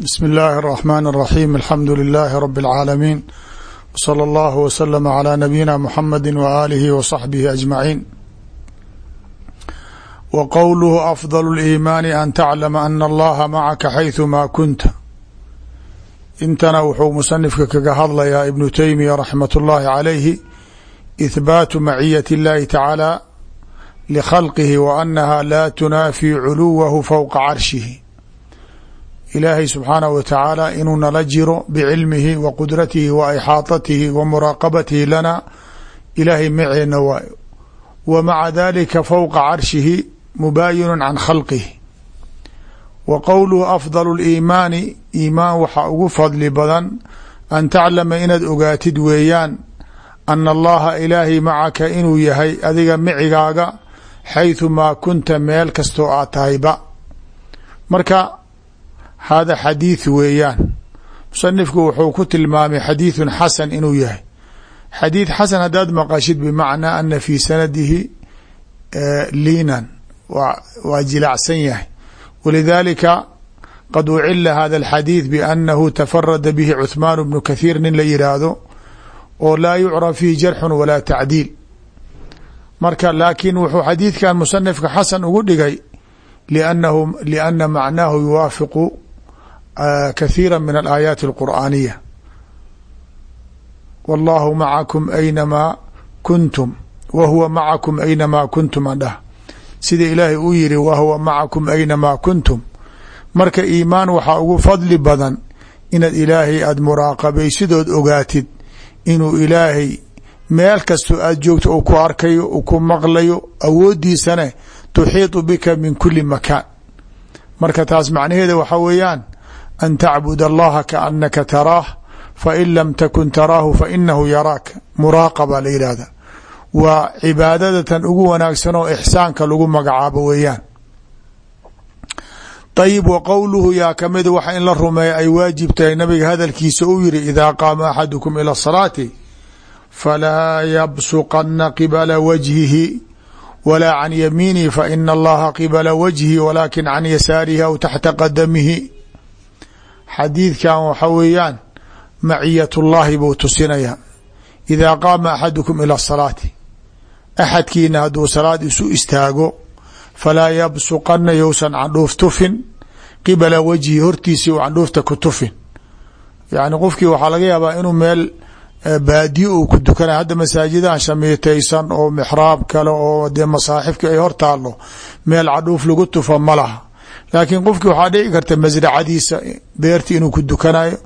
bsmi اllahi الرحmn الرaxيm alxamdu لilaahi rb العaalamiin wslى اllah wslm عlى nabiyina mxamadi waalihi wصaxbihi aجmaciin wa qowluhu afضل اliimaani an taclama ana allaha macaka xayثu ma kunta intana wuxuu musanifka kaga hadlayaa ibnu teymiya raxmat اllahi عalayhi ihbaatu maciyat اllahi tacaalى likhalqihi wa anaha la tunaafi culuwahu fowqa carshihi ilaahay subxaanahu wa tacaala inuu nala jiro bicilmihi wa qudratihi wa ixaadatihi wa muraaqabatihi lana ilaahay maceenna waay wa maca dalika fowqa carshihi mubaayinu can khalqihi. Wa qowluhu afdalu liimaani iimaan waxaa ugu fadli badan an taclama inaad ogaatid weeyaan ana allaha ilaahay macaka inuu yahay adiga micigaaga xaythu maa kunta meel kastoo aad tahayba. Marka hada xadiid weeyaan musanifku wuxuu ku tilmaamay xadiidun xasan inuu yahay xadiid xasan haddaad maqashid bimacnaa ana fii sanadihi liinan waa jilacsan yahay walidaalika qad ucila hada alxadiid biannahu tafarada bihi cuhmaan bnu kathiir nin la yidhaahdo oo laa yucraf fihi jarxun walaa tacdiil marka laakiin wuxuu xadiidkan musanifka xasan ugu dhigay liannahu liana macnaahu yuwaafiqu kathiira min alaayaati alqur'aaniya wallahu macakum aynamaa kuntum wa huwa macakum aynamaa kuntum andhah sida ilaahay uu yiri wa huwa macakum aynamaa kuntum marka iimaan waxaa ugu fadli badan inaad ilaahay aada muraaqabaysidood ogaatid inuu ilaahay meel kastoo aad joogto uu ku arkayo uu ku maqlayo awooddiisane tuxiiطu bika min kuli makaan marka taas macnaheeda waxaa weeyaan an tacbud allaha kaanaka taraah fain lam takun taraahu fainahu yaraak muraaqaba la yidhaahda waa cibaadadatan ugu wanaagsan oo ixsaanka lagu magacaabo weeyaan ayib wa qowluhu yaa kamida waxa in la rumeeya ay waajib tahay nabiga hadalkiisa uu yiri idaa qaama axadukum ila salaati falaa yabsuqana qibala wajhihi wlaa can yamiinihi faina allaha qibala wajhi walakin can yasaarihi aw taxta qadamihi xadiidkan waxa weeyaan maciyat llahi buu tusinaya. Idaa qaama axadukum ila salaati. Axadkiina hadduu salaad isu istaago falaa yabsuqana yousan candhuuf tufin qibala wajhi hortiisii u candhuufta ku tufin. Yani qofkii waxaa laga yaabaa inuu meel baadiyo uu ku dukanay hadda masaajidahan shamiitaysan oo mixraab kale oo dee masaaxifki ay hor taalo meel cadhuuf lagu tufa ma laha laakiin qofkii waxaa dhici karta masracadiisa beerti inuu ku dukanayo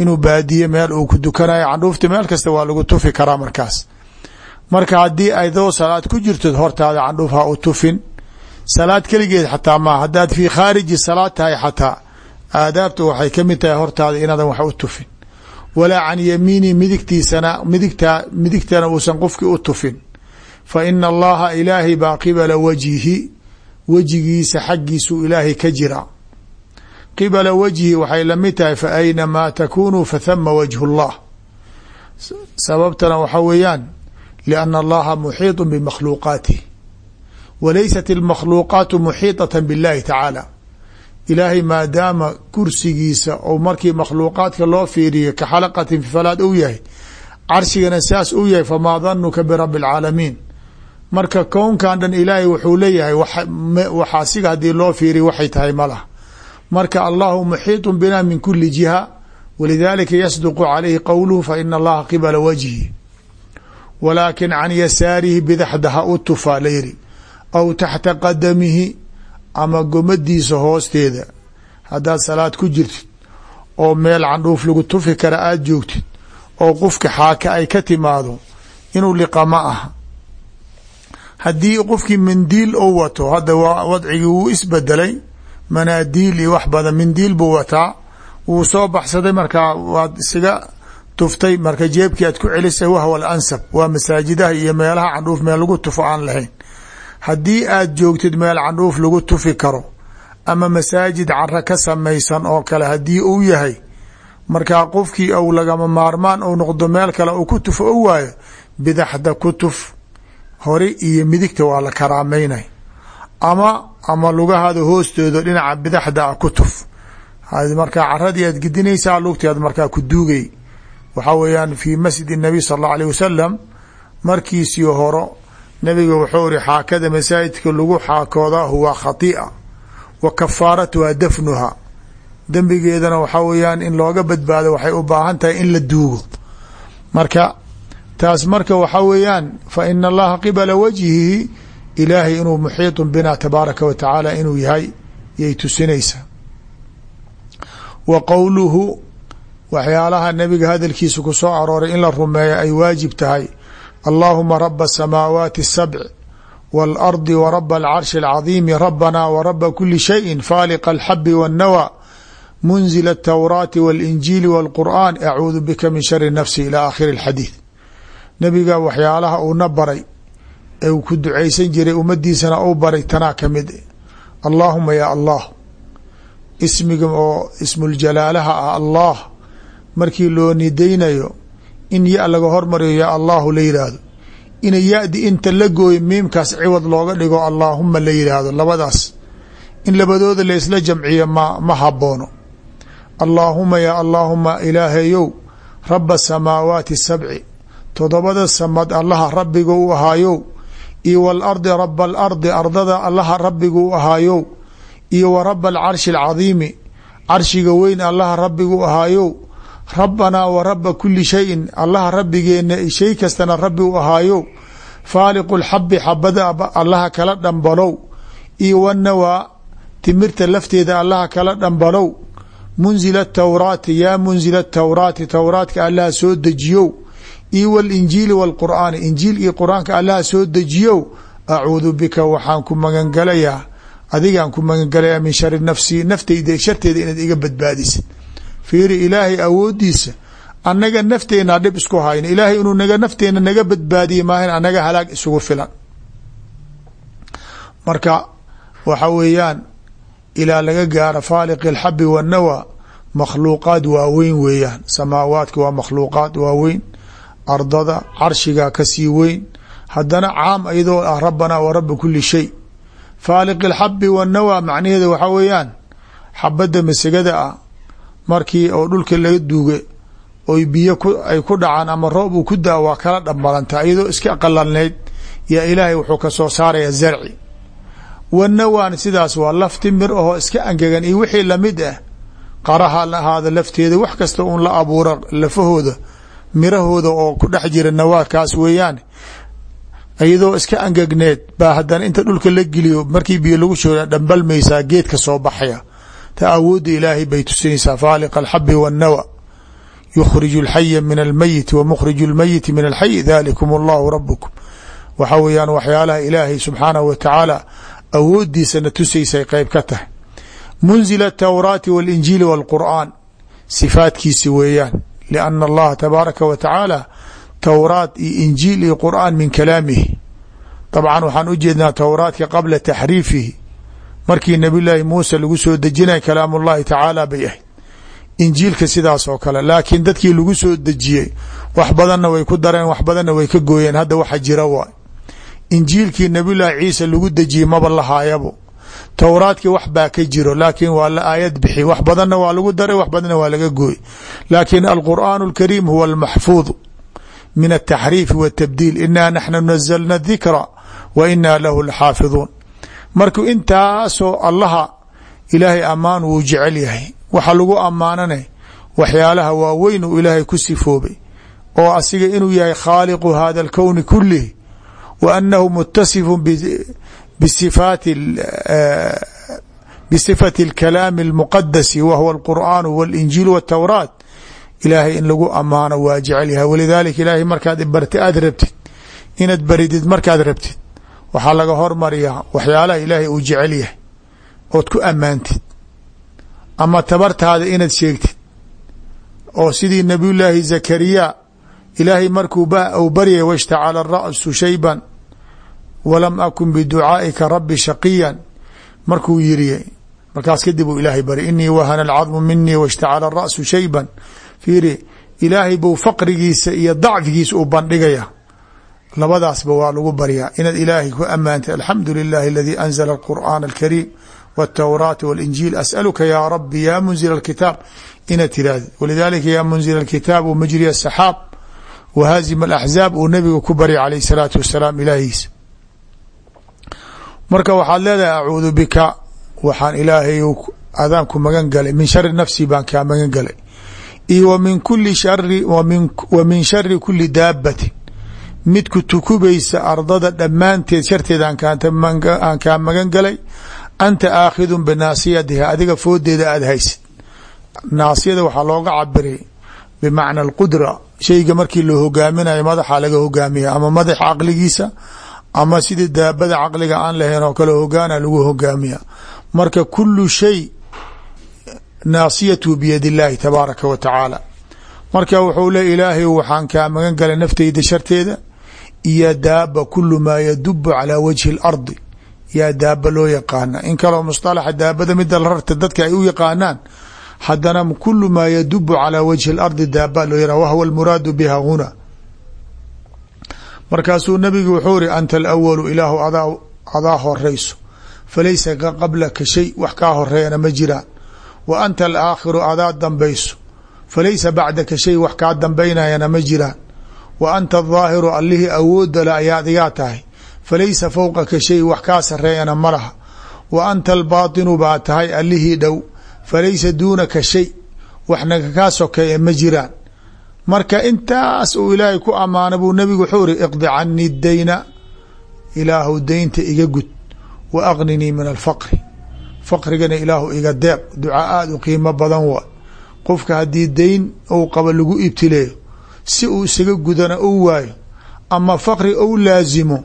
inuu baadiye meel uu ku dukanayo candhuufta meel kasta waa lagu tufi karaa markaas. Marka haddii aydoo salaad ku jirtod hortaada candhuuf ha u tufin. Salaad keligeed xataa maa haddaad fii khaariji salaad tahay xataa aadaabta waxay ka mid tahay hortaada inaadan wax u tufin. Walaa can yamiini midigtiisana midigta midigtana uusan qofkii u tufin. Fa ina allaha ilaahay baa qibala wajhihi wejigiisa xaggiisuu ilaahay ka jira qibala wajhi waxay lamid tahay fa aynamaa takunuu fathama wajhu llah sababtana waxaa weeyaan liana allaha muxiiطu bimakhluuqaatih walaysat اlmakhluuqaatu muxiiطata biاllahi tacaala ilaahay maadaama kursigiisa ou markii makhluuqaadka loo fiiriyo ka xalaqatin fi falaad u yahay carshigana saas u yahay famaa danuka birabi اlcaalamiin marka kownkan dhan ilaahay wuxuu leeyahay waxa siga haddii loo fiiriyo waxay tahay ma marka allahu muxiiطu bina min kuli jiha walidalika yasduqu calayhi qowluhu faina allaha qibala wajhi. Walaakin can yasaarihi bidaxda ha u tufaa la yiri aw taxta qadamihi ama gomadiisa hoosteeda. Haddaad salaad ku jirtid oo meel candhuuf lagu tufi kara aada joogtid oo qofka xaaka ay ka timaado inuu liqa ma aha haddii qofkii mindiil ou wato hadda wadcigii wuu isbedelay manaadiil iyo wax badan mindiil buu wataa. Wuu soo baxsaday markaa waad isaga tuftay marka jeebkii aad ku celisay wahwa al waa masaajidaha iyo meelaha candhuuf meel lagu tufo aan lahayn. Haddii aad joogtid meel candhuuf lagu tufi karo ama masaajid cara ka samaysan oo kale haddii uu yahay markaa qofkii ou lagama maarmaan ou noqdo meel kale uu ku tufo o waayo bidaxda ku tuf hore iyo midigta waa la karaameynay. Ama ama lugahaada hoostooda dhinaca bidaxda a ku tuf. Markaa caradii aad gedinaysaa lugtaad markaa ku duugay. Waxa weeyaan fii masjid nabiy sal allau aleh wasalam markiisii horo nabiga wuxuu iri xaakada masaajidka lagu xaakooda huwa khatia wa kafaaratuha dafnuha. Dembigeedana waxaa weeyaan in looga badbaado waxay u baahan tahay in la duugo. Marka taas marka waxaa weeyaan fa ina allaha qibala wajhihi ilaahay inuu muxiiطu bina tabaaraka wa tacaala inuu yahay yay tusinaysaa wa qowluhu waxyaalaha nabiga hadalkiisa ku soo arooray in la rumeeyo ay waajib tahay allahuma raba الsamaawaati الsabc wاlardi waraba alcarshi اlcadiimi rabana waraba kuli shayi faaliqa alxabi wاnnawى munzil الtowraati wاlinjiili wاlqur'an acuudu bika min shari nafsi ilى aakhiri اlxadiid nabiga waxyaalaha uuna baray ee uu ku ducaysan jiray ummadiisana u baray tanaa ka mid allaahuma ya allah ismiga oo ismuljalaalaha ah allah markii loo nidaynayo in ya laga hormariyo ya allahu la yidhaahdo ina ya-di inta la gooyo miimkaas ciwad looga dhigo allaahuma la yidhaahdo labadaas in labadooda la isla jamciyo ma ma haboono allaahuma ya allaahuma ilaahayow raba samaawaati sabci todobada samad allaha rabbiga u ahaayow iyo walardi raba alardi ardada allaha rabbiga u ahaayow iyo wa raba alcarshi alcadiimi carshiga weyn allaha rabbiga u ahaayow rabbanaa wa raba kuli shayin allaha rabbigeena shay kastana rabbi u ahaayow faaliqu lxabi xabada allaha kala dhambalow iyo wanawaa timirta lafteeda allaha kala dhambalow munzila tawraati yaa munzila tawraati towraatka allaha soo dejiyow iyo walinjiili wاlqur'aani injiil iyo qur'aanka allaha soo dejiyow acuudu bika waxaan ku magangalayaa adigaan ku magangalayaa min shari nafsi nafteyda sharteeda inaad iga badbaadisid. Fiiri ilaahay awoodiisa annaga nafteenaa dhib isku hayno ilaahay inuu naga nafteena naga badbaadiye maahan annaga halaag isugu filan. Marka waxa weeyaan ilaa laga gaaro faaliqi alxabi wاnnawa makhluuqaad waaweyn weeyaan. Samaawaadka waa makhluuqaad waaweyn ardada carshigaa ka sii weyn. Haddana caam iyadoo ah rabanaa wa raba kuli shay. Faaliq alxabi wاnnawa macnaheeda waxaa weeyaan xabadda masagada ah markii oo dhulka laga duuga oy biyo ay ku dhacaan ama roob uu ku daa waa kala dhambalanta iyadoo iska qalalneyd yaa ilaahay wuxuu ka soo saaraya zarci. Wanawaan sidaas waa lafti mir ahoo iska angegan iyo wixii la mid ah qaraha ahaada lafteeda wax kasta uun la abuura lafahooda mirahooda oo ku dhex jirana waa kaas weeyaan iyadoo iska angagneed baa haddana inta dhulka la geliyo markii biyo lagu shooda dhambalmaysaa geedka soo baxaya. Ta awoodda ilaahay bay tusinaysaa faaliq alxabi wannawa. Yukhrij alxaya min almayiti wa mukhriju almayiti min alxay dalikum allahu rabukum waxaa weeyaan waxyaalaha ilaahay subxaanahu wa awooddiisana tusaysay qeyb ka tahay. Munzil atawraati waalinjiili waalqur'aan sifaadkiisi weeyaan liana allaha tabaaraka wa tacaala towraat iyo injiil iyo qur'aan min kalaamihi dabcan waxaan u jeednaa towraadka qabla taxriifihi markii nabiy llaahi muuse lagu soo dejinay kalaam ullahi tacaala bay ahayd injiilka sidaas oo kale laakiin dadkii lagu soo dejiyey wax badanna way ku dareen wax badanna way ka gooyeen hadda waxa jira waay injiilkii nabiy llaahi ciise lagu dejiyey maba lahaayabo towraadkii wax baa ka jiro laakiin waa la aayad bixi wax badanna waa lagu daray wax badanna waa laga gooy laakiin alqur'aan اlkariim huwa almaxfuud min ataxriifi w اtabdiil ina naxnu nazalna dikra wa ina lahu laxaafiduun marka intaasoo allaha ilaahay ammaan wuu jecel yahay waxa lagu ammaanana waxyaalaha waaweyn uu ilaahay ku sifoobay oo asiga inuu yahay khaaliqu hada اlkowni kulih wa anahu mutasifu bsifaati bisifati اlkalaami اlmuqadasi wa huwa اlqur'aan wاlinjiil wاtowraat ilaahay in lagu ammaano waa jecel yahay walidaalika ilaahay markaad barti aada rabtid inaad baridid markaad rabtid waxaa laga hormariyaa waxyaalaha ilaahay uu jecel yahay ood ku ammaantid ama tabartaada inaad sheegtid oo sidii nabiy llaahi zakariya ilaahay markuu u baryay washtacala ra'su shayban walam akun biducaa'ika rabbi shaqiyan. Markuu yiri markaas kadib uu ilaahay bari inii wahana alcadmu minii washtacala ara'su shayban. Fiiri ilaahay buu faqrigiisa iyo dacfigiisa u bandhigaya labadaasba waa lagu baryaa inaad ilaahay ku ammaantay alxamdu lilahi aladii anzla alqur'aan alkariim wاtawraata walinjiil as'aluka yaa rabbi yaa munzila alkitaab. Inaad tiraahdi walidaalika yaa munzila alkitaab wamajriya asaxaab wahaazima alaxzaab uu nabiga ku barya calayh salaatu wasalaam ilaahiisa marka waxaad leedahay acuudu bika. Waxaan ilaahay adaan ku magan galay. Min shari nafsi baan kaa magan galay. Iyo wa min kuli shari wa min shari kuli daabatin midku tukubaysa ardada dhammaanteed sharteeda aan kaa magan galay. Anta aakhidun binaasiyatiha adiga foodeeda aada haysid. Naasiyada waxaa looga cabiray bimacna alqudra. Shayga markii loo hogaaminayo madaxa laga hogaamiya ama madaxa caqligiisa ama sidii daabada caqliga aan lahayn oo kale hogaana lagu hogaamiya marka kulu shay naasiyatu biyad illaahi tabaaraka wa tacaala marka wuxuu le ilaahay waxaan kaa magan galay nafteyda sharteeda iyo daaba kulu maa yadubu calaa wajhi اlardi yaa daaba loo yaqaana in kaloo musطalaxa daabada mida la rarta dadka ay u yaqaanaan haddana kulu maa yadubu calaa wajhi اlardi daaba loo yaqaan wahwa almuraadu biha huna markaasuu nabigu wuxuu iri anta alawalu ilaahu adaa adaa horeyso falaysa ka qablaka shay wax kaa horeeyana ma jiraan. Wa anta alaakhiru adaa dambayso. Falaysa bacdaka shay wax kaa dambaynayana ma jiraan. Wa anta adaahiru allihii awoodale ayaad igaa tahay. Falaysa fowqaka shay wax kaa sareeyana ma laha. Wa anta albaatinu baa tahay allihii dhow. Falaysa duunaka shay waxnaga kaa sokeeya ma jiraan marka intaas uu ilaahay ku ammaana buu nabigu wuxuu iri iqdi canii dayna ilaahu daynta iga gud wa aqninii min alfaqri. Faqrigana ilaahu iga deeq ducaa aada u qiimo badan waa qofka haddii dayn ou qabo lagu ibtileeyo si uu isaga gudana ou waayo ama faqri ou laasimo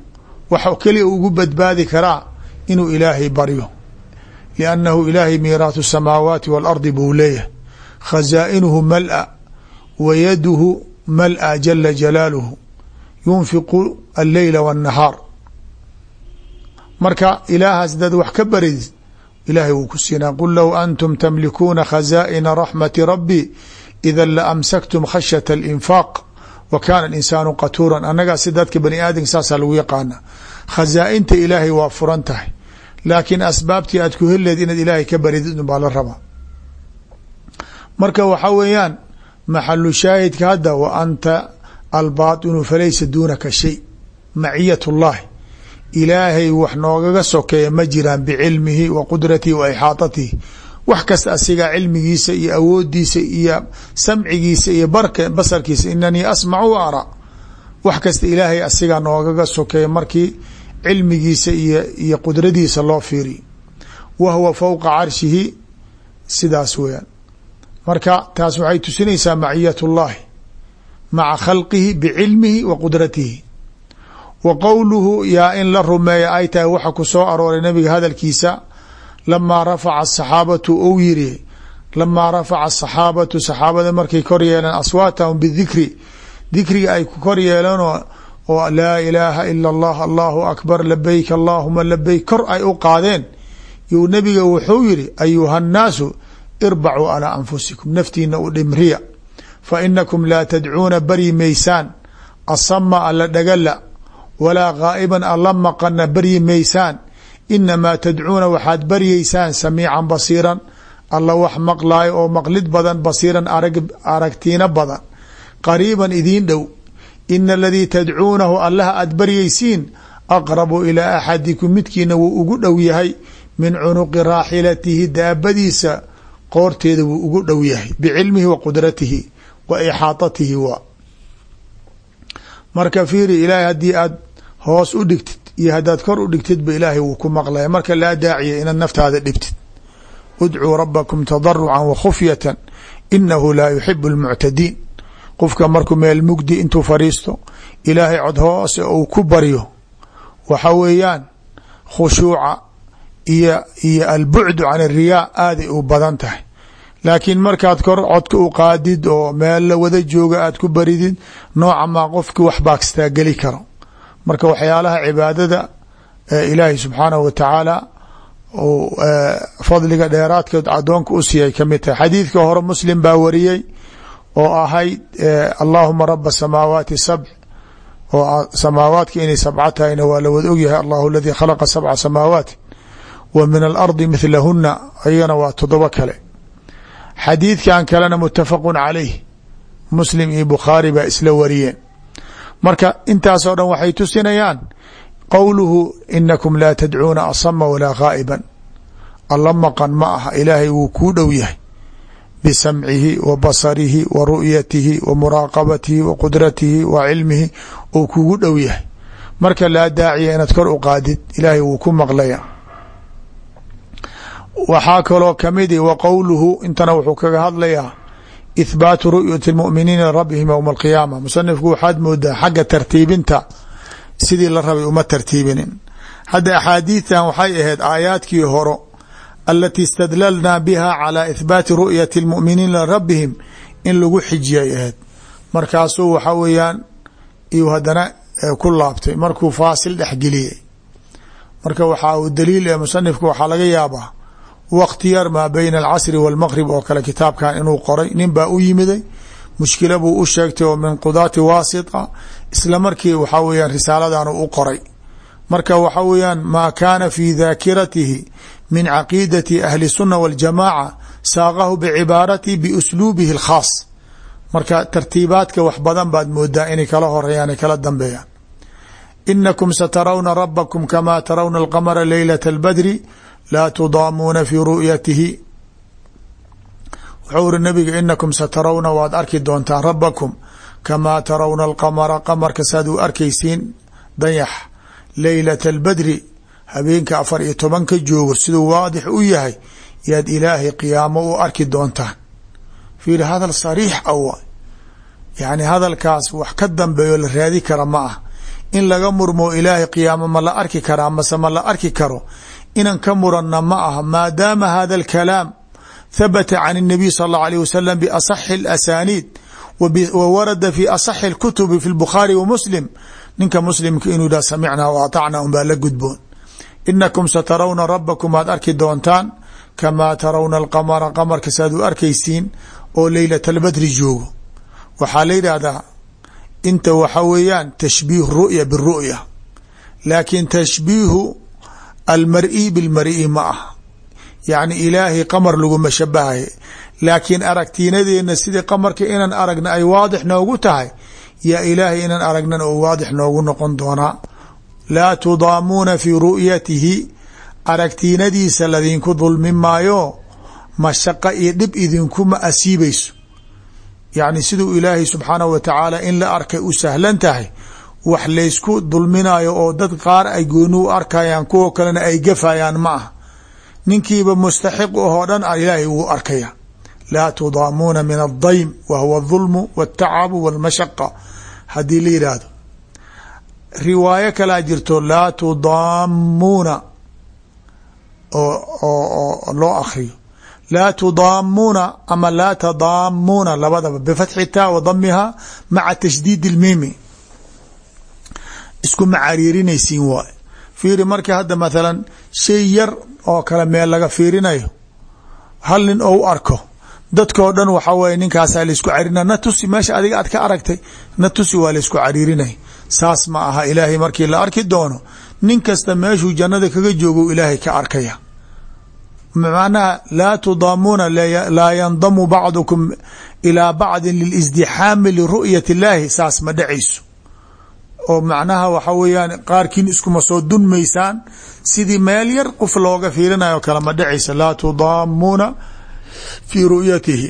waxa keliya ugu badbaadi karaa inuu ilaahay baryo. Liannahu ilaahay miiraathu samaawaati waalardi buu leeyahay. Khazaa'inuhu mal-a wa yaduhu mal-a jala jalaaluhu yunfiqu alleyla waannahaar marka ilaahaas dad wax ka barid ilaahay wuu ku siinaa qul low antum tamlikuuna khazaa'ina raxmati rabbi ida la amsaktum khashyata alinfaaq wa kaana alinsaanu qatuuran annagaa si dadka bani aadamka saasaa lagu yaqaana khazaa'inta ilaahay waa furan tahay laakiin asbaabtii aad ku helileed inaad ilaahay ka baridid un baa la rabaa marka waxaa weeyaan maxalu shaahidka hadda wa anta albaatinu falaysa duunaka shay maciyat اllahi ilaahay wax noogaga sokeeya ma jiraan bicilmihi wa qudratihi wa ixaatatihi. Wax kasta asigaa cilmigiisa iyo awoodiisa iyo samcigiisa iyo bark basarkiisa inanii asmacu wa ara. Wax kasta ilaahay asigaa noogaga sokeeya markii cilmigiisa iyo iyo qudradiisa loo fiiriyo. Wa huwa carshihi sidaas weeyaan marka taas waxay tusinaysaa maciyat اllahi maca khalqihi bicilmihi wa qudratihi. Wa qowluhu yaa in la rumeeya ay tahay waxa ku soo arooray nabiga hadalkiisa lamaa rafaca asaxaabatu ou yiri lamaa rafaca asaxaabatu saxaabada markay kor yeeleen aswaatahum bidikri. Dikriga ay ku kor yeeleen oo laa ilaaha ila allah allahu akbar labeyk allahuma labeyk kor ay u qaadeen. You nabiga wuxuu yiri ayuha nnaasu irbacuu calaa anfusikum naftiina u dhimriya fa inakum laa tadcuuna baryi maysaan. Asama alla dhagala walaa gaa'iban alla maqana baryi maysaan. Inamaa tadcuuna waxaad baryeysaan samiican basiiran. Alla wax maqlaayo oo maqlid badan basiiran aragtiina badan. Qariiban idiin dhow. Ina aladii tadcuunahu allaha aad baryeysiin aqrabu ilaa axadikum midkiina wuu ugu dhow yahay min cunuqi raaxilatihi daabadiisa qoorteeda wuu ugu dhow yahay bicilmihi wa qudratihi wa ixaatatihi wa. Marka fiiri ilaahay haddii aad hoos u dhigtid iyo haddaad kor u dhigtidba ilaahay wuu ku maqlaya marka laa daaciya inaad naftaada dhibtid. Udcuu rabakum tadarucan wa khufyatan inahu laa yuxibu almuctadiin qofka markuu meel mugdi intuu fariisto ilaahay cod hoose uu ku baryo waxa weeyaan khushuuca iyo iyo albucdu can ariyaa aaday u badan tahay. Laakiin markaad kor codka u qaadid oo meel la wada jooga aad ku baridid nooca maa qofki wax baakstaa geli karo. Marka waxyaalaha cibaadada ilaahay subxaanahu wa tacaala fadliga dheeraadkood adoonka u siiyay ka mid tahay. Xadiidka hore muslim baa wariyey oo ahayd allahuma raba samaawaati sabc oo samaawaadka inay sabca tahayna waa la wada ogyahay. Allahu aladii khalaqa sabca samaawaati wa min alardi mithlahuna ayagana waa toddobo kale. Xadiidkan kalena mutafaqu calayh. Muslim iyo bukhaari baa isla wariyeen. Marka intaasoo dhan waxay tusinayaan qowluhu inakum laa tadcuuna asama walaa gaa'iban alla maqan ma aha ilaahay wuu kuu dhow yahay. Bisamcihi wa basarihi wa ru'yatihi wa muraaqabatihi wa qudratihi wa cilmihi uu kugu dhow yahay. Marka laa daaciya inaad kor u ilaahay wuu ku maqlaya waxaa kaloo kamidi wa qowluhu intana wuxuu kaga hadlayaa ithbaatu ru'yati lmuminiina rabbihim yowma alqiyaama. Musanifku waxaad moodaa xagga tartiibinta sidii la rabay uma tartiibinin. Hadda axaadiitan waxay ahayd aayaadkii horo alati istadlalnaa biha calى ithbaati ru'yati اlmuminiina lirabbihim in lagu xijiyay ahayd. Markaasuu waxa weeyaan iyu haddana ku laabtay. Markuu faasil dhexgeliyey marka waxaa uu daliil ee musanifka waxaa laga yaabaa waqti yar maa bayna alcasri wاlmaqrib oo kale kitaabkan inuu qoray nin baa u yimiday mushkila buu u sheegtay oo min qudaati waasita isla markii waxaa weyaan risaaladan u qoray marka waxa weeyaan maa kaana fi daakiratihi min caqiidati ahli الsuna wاljamaaca saaqahu bicibaaratihi biusluubihi اlkhaas marka tartiibaadka wax badan baad moodaa inay kala horeeyaan ay kala dambeeyaan inakum satarawna rabakum kama tarawna alqamara leylaة اlbadri laa tudaamuuna fi ru'yatihi. Wuxuu iri nabiga inakum satarawna waad arki doontaan rabakum kamaa tarawna alqamara qamarka saad u arkaysiin dayax. Leylata albadri habeenka afar iyo tobanka joogo siduu waadix u yahay yaad ilaahay qiyaamo u arki doontaan fiiri hadal sariix awa yacni hadalkaas wax ka dambeeyo la raadi kara ma ah. In laga murmo ilaahay qiyaamo ma la arki karaa mase ma la arki karo inan ka muranna ma aha maadaama hada alkalaam habata can الnabiy sal اllahu alيه wasalam biasaxi اlasaniid wa warada fi asaxi اlkutubi fi lbukhaari wa muslim ninka muslimka inuu yidhah samicnaa wa aطacna un baa la gudboon inakum satarawna rabakum aad arki doontaan kamaa tarawna alqamara qamarka saad u arkaysiin oo leylat albadri joogo waxaa la yidhaahdaa inta waxa weeyaan tashbiih ru'ya biru'ya laakin tashbiihu almari bilmari ma ah yacni ilaahay qamar laguma shabahay laakiin aragtiinadeena sidii qamarka inaan aragna ay waadix noogu tahay yaa ilaahay inaan aragnan oo waadix noogu noqon doonaa laa tudaamuuna fii ru'yatihi aragtiinadiisa ladinku dulmi maayo mashaqa iyo dhib idinkuma asiibayso yacni siduu ilaahay subxaanahu wa tacaala in la arkay u sahlan tahay wax laysku dulminayo oo dad qaar ay gooni u arkayaan kuwo kalena ay gafayaan ma ah ninkiiba mustaxiq ahoo dhan ilaahay wuu arkaya laa tudaamuuna min aldaym wa huwa اdulmu wاtacabu wاlmashaqa haddii la yidhaahdo riwaayo kalaa jirto laa tudaamuuna oo loo akriyo laa tudaamuuna ama laa tadaamuuna labadaba bifatxi taa wa damiha maca tashdiid اlmimi iskuma cariirinaysiin waay. Fiiri marka hadda mathalan shay yar oo kale meel laga fiirinayo. Hal nin ou arko dadkoo dhan waxa weye ninkaasaa laysku carina na tusi meesha adiga aad ka aragtay na tusi waa laysku cariirinay saas ma aha ilaahay markii la arki doono nin kasta jannada kaga joogo ilaahay ka arkaya. Macnaha laa tudaamuuna laa yandamu bacdukum ilaa bacdin lilisdixaami liru'yati illaahi saas ma dhacayso oo macnaha waxa weeyaan qaarkiin iskuma soo dunmaysaan. Sidii meel yar qof looga fiirinayo kale ma dhacaysa laa tudaamuuna fii ru'yatihi.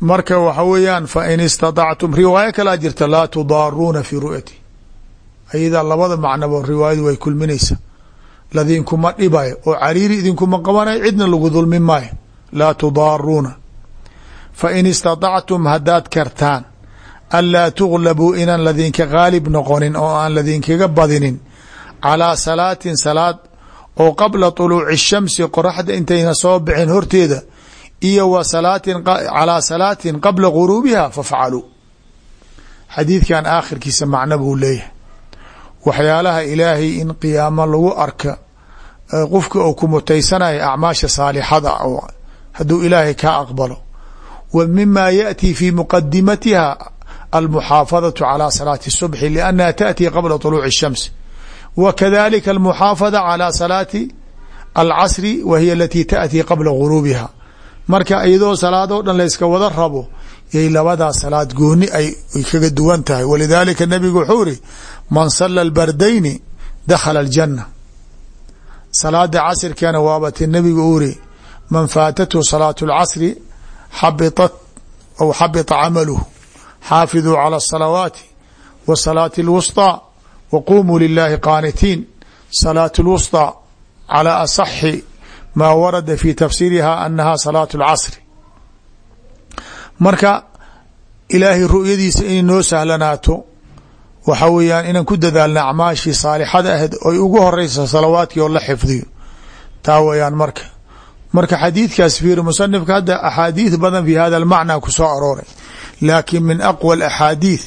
Marka waxa weeyaan fain istaطactum riwaayo kalaa jirta laa tudaaruuna fii ru'yatihi. Ayadaa labada macnabo riwaayadu way kulminaysa ladinkuma dhibayo oo cariiri idinkuma qabanayo cidna lagu dulmi maayo. Laa tudaaruuna fain istaطactum haddaad kartaan anlaa tuglabuu inaan ladinka gaalib noqonin oo aan ladinkaga badinin calaa salaatin salaad oo qabla طuluuci الshamsi qoraxda intayna soo bixin horteeda iyo wa salaatin calaa salaatin qabla guruubiha fafcaluu xadiidkan aakhirkiisa macno buu leeyahay waxyaalaha ilaahay in qiyaamo lagu arka qofka uu ku mutaysanayo acmaasha saalixada hadduu ilaahay kaa aqbalo wa mima yaأti fi muqadimatiha almuxaafadaة calى salaati الصubxi liannaha taأtii qabla طuluuci الshamsi wa kadalika almuxaafada calى salaati alcasri wa hiya alatii taأtii qabla guruubiha marka iyadoo salaadoo dhan layska wada rabo yay labadaa salaad gooni ay kaga duwan tahay walidaalika nabigu wuxuu iri man sala albardayni dakhala aljanna salaada casirkeena waabati nabigu u iri man faatathu salaatu اlcasri xabiطat aw xabita camaluhu xaafiduu calى الصalawaati wa salaati اlwusطى wa qumuu lilahi qaanitiin salaat اlwusطى calى asaxi maa warada fi tafsiiriha anaha salaatu اlcasri marka ilaahay ru'yadiisa inay noo sahlanaato waxa weeyaan inaan ku dadaalna acmaashii saalixada ahayd oy ugu horeysa salawaadkii oo la xifdiyo taa weyaan marka marka xadiidkaas fiir musanifka hadda axaadiid badan fi hada almacna ku soo arooray laakin min aqwa alaxaadiid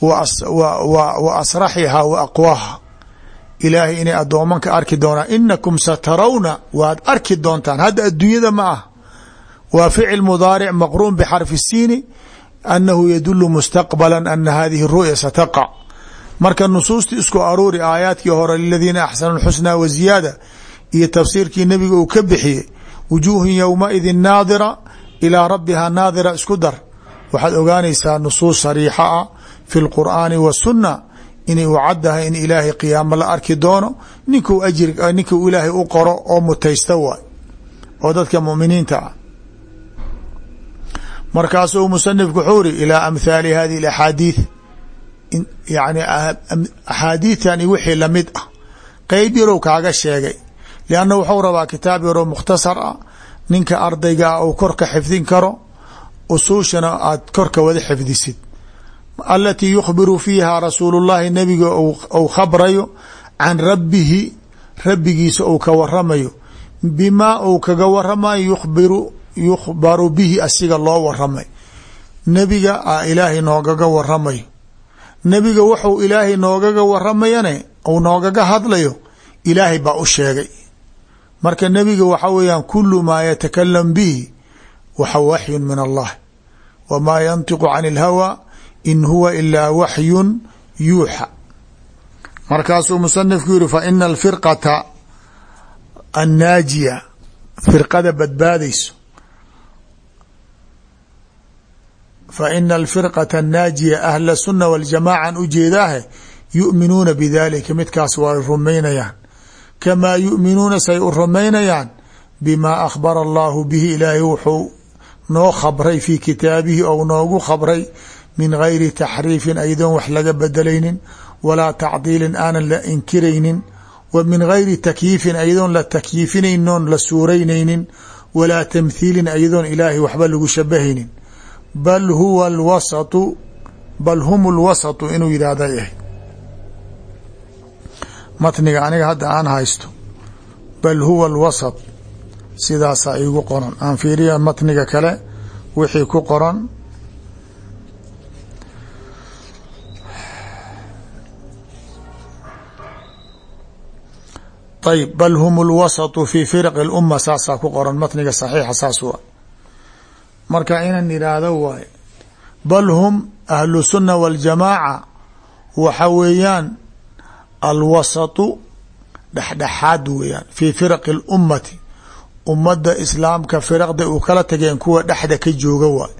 wa asraxiha wa aqwaha ilaahay inay addoomanka arki doonaan inakum satarawna waad arki doontaan hadda adduunyada ma ah waa ficil mudaaric maqruun bxarfi الsiini anahu yadulu mustaqbala ana hadihi الru'ya sataqac marka nusuusti isku aruuri aayaadkii hore liladiina axsanu اxusna wa ziyaada iyo tafsiirkii nebiga uu ka bixiyey wujuuhun yowmaidi naadira ilaa rabbiha naadira isku dar waxaad ogaanaysaa nusuus sariixa ah fi lqur'aani wasunna inay u caddahay in ilaahay qiyaamo la arki doono ninku eh, ninkuu ilaahay u qoro oo mutaysta waay oo dadka muminiinta ah. Markaasuu musanifku wuxuu iri ilaa amhaali hadihi ah, axaadiid yani axaadiidtani wixii la mid ah. Qeyb yarow kaaga sheegay lianna wuxuu rabaa kitaab yarow mukhtasar ah ninka ardayga ah uu korka xifdin karo usuushana aad korka wada xifdisid. Alatii yukhbiru fiiha rasuulu llahi nebiga ou khabrayo can rabbihi rabbigiisa ou ka waramayo bimaa ou kaga waramayo yukhbiru yukhbaru bihi asiga loo waramay nebiga a ilaahay noogaga waramayo nebiga wuxuu ilaahay noogaga waramayane ou noogaga hadlayo ilaahay baa u sheegay. Marka nebiga waxa weeyaan kulu maa yatakalam bihi waxa waxyun min allah. Wamaa yantiqu can اlhawa in huwa ilaa waxyun yuuxa. Markaasuu musanifku yihi faina alfirqata annaajiya. Firqada badbaadayso. Faina alfirqata annaajiya ahla suna waljamaacan ujeedaahe yu'minuuna bidalika midkaas waa rumaynayaan kamaa yu'minuuna say u rumaynayaan bimaa akhbara allahu bihi ilaahay wuxuu noo khabray fii kitaabihi ou noogu khabray min gayri taxriifin aydoon wax laga bedelaynin walaa tacdiilin aanan la inkiraynin wa min gayri takyiifin aydoon la takyiifinaynoon la suuraynaynin walaa tamthiilin aydoon ilaahay waxba lagu shabahaynin. Bal huwa alwasatu bal hum lwasatu inuu yidhaahday ahayd matniga aniga hadda aan haysto. Bal huwa alwasat sidaasaa iigu qoran aan fiiriya matniga kale wixii ku qoran ayb bal hum اlwasطu fi firqi اluma saasaa ku qoran matniga saxiixa saas waa marka inan idhaahdo waay bal hum ahlu sunna waاljamaaca waxa weeyaan alwasaطu dhexdhexaad weeyaan fii firqi اlummati ummadda islaamka firaqda uu kala tageen kuwa dhexda ka jooga waay.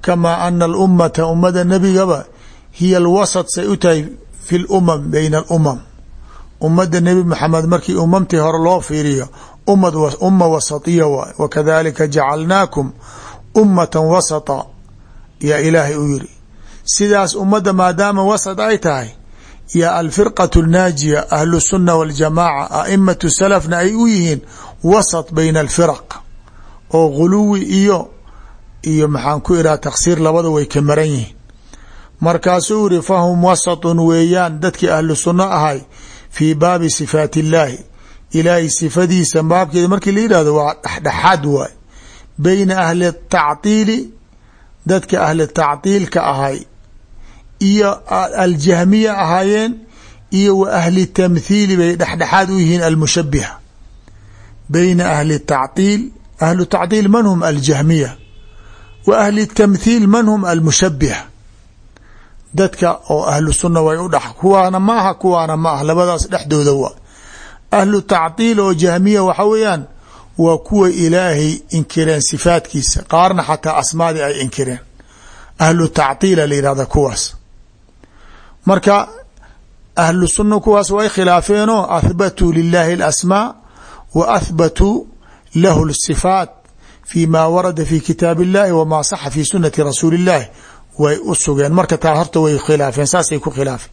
Kamaa ana alummata ummada nebigaba hiya alwasط say u tahay fi اlumam bayna alumam ummadda nebi maxamed markii umamtii hore loo fiiriyo umma wasatiya waay. Wakadalika jacalnaakum ummatan wasata yaa ilaahay u yiri sidaas ummadda maadaama wasat ay tahay yaa alfirqatu naajiya ahlu sunna waljamaaca aimatu salafna ay u yihiin wasat bayna alfiraq oo guluwi iyo iyo maxaan ku iraha taksiir labada way ka maran yihiin. Markaasuu yiri fahum wasatun weeyaan dadkii ahlu sunno ahay fii baabi sifaati illaahi ilaahay sifadiisa baabkeeda markii la yidhahdo waa dhexdhexaad waay. Bayna ahli tactiili dadka ahli tactiilka ahay iyo aljahmiya ahaayeen iyo wa ahli tamthiili bay dhexdhexaad u yihiin almushabiha bayna ahli tactiil ahlu tactiil man hum aljahmiya wa ahli tamthiil man hum almushabiha dadka oo ahlu sunna way u dh kuwaana ma aha kuwaana ma ah labadaas dhexdooda waa ahlu tactiil oo jahmiya waxa weeyaan waa kuwa ilaahay inkireen sifaatkiisa qaarna xataa asmaadii ay inkireen ahlu tactiila la yihahda kuwaas marka ahlu sunna kuwaas wa ahbatuu lahu lsifaat fi ma warada fi kitaab illahi wma saxa fi sunati rasuuli illahi way u sugeen marka taa horta way khilaafeen saasay ku khilaafeen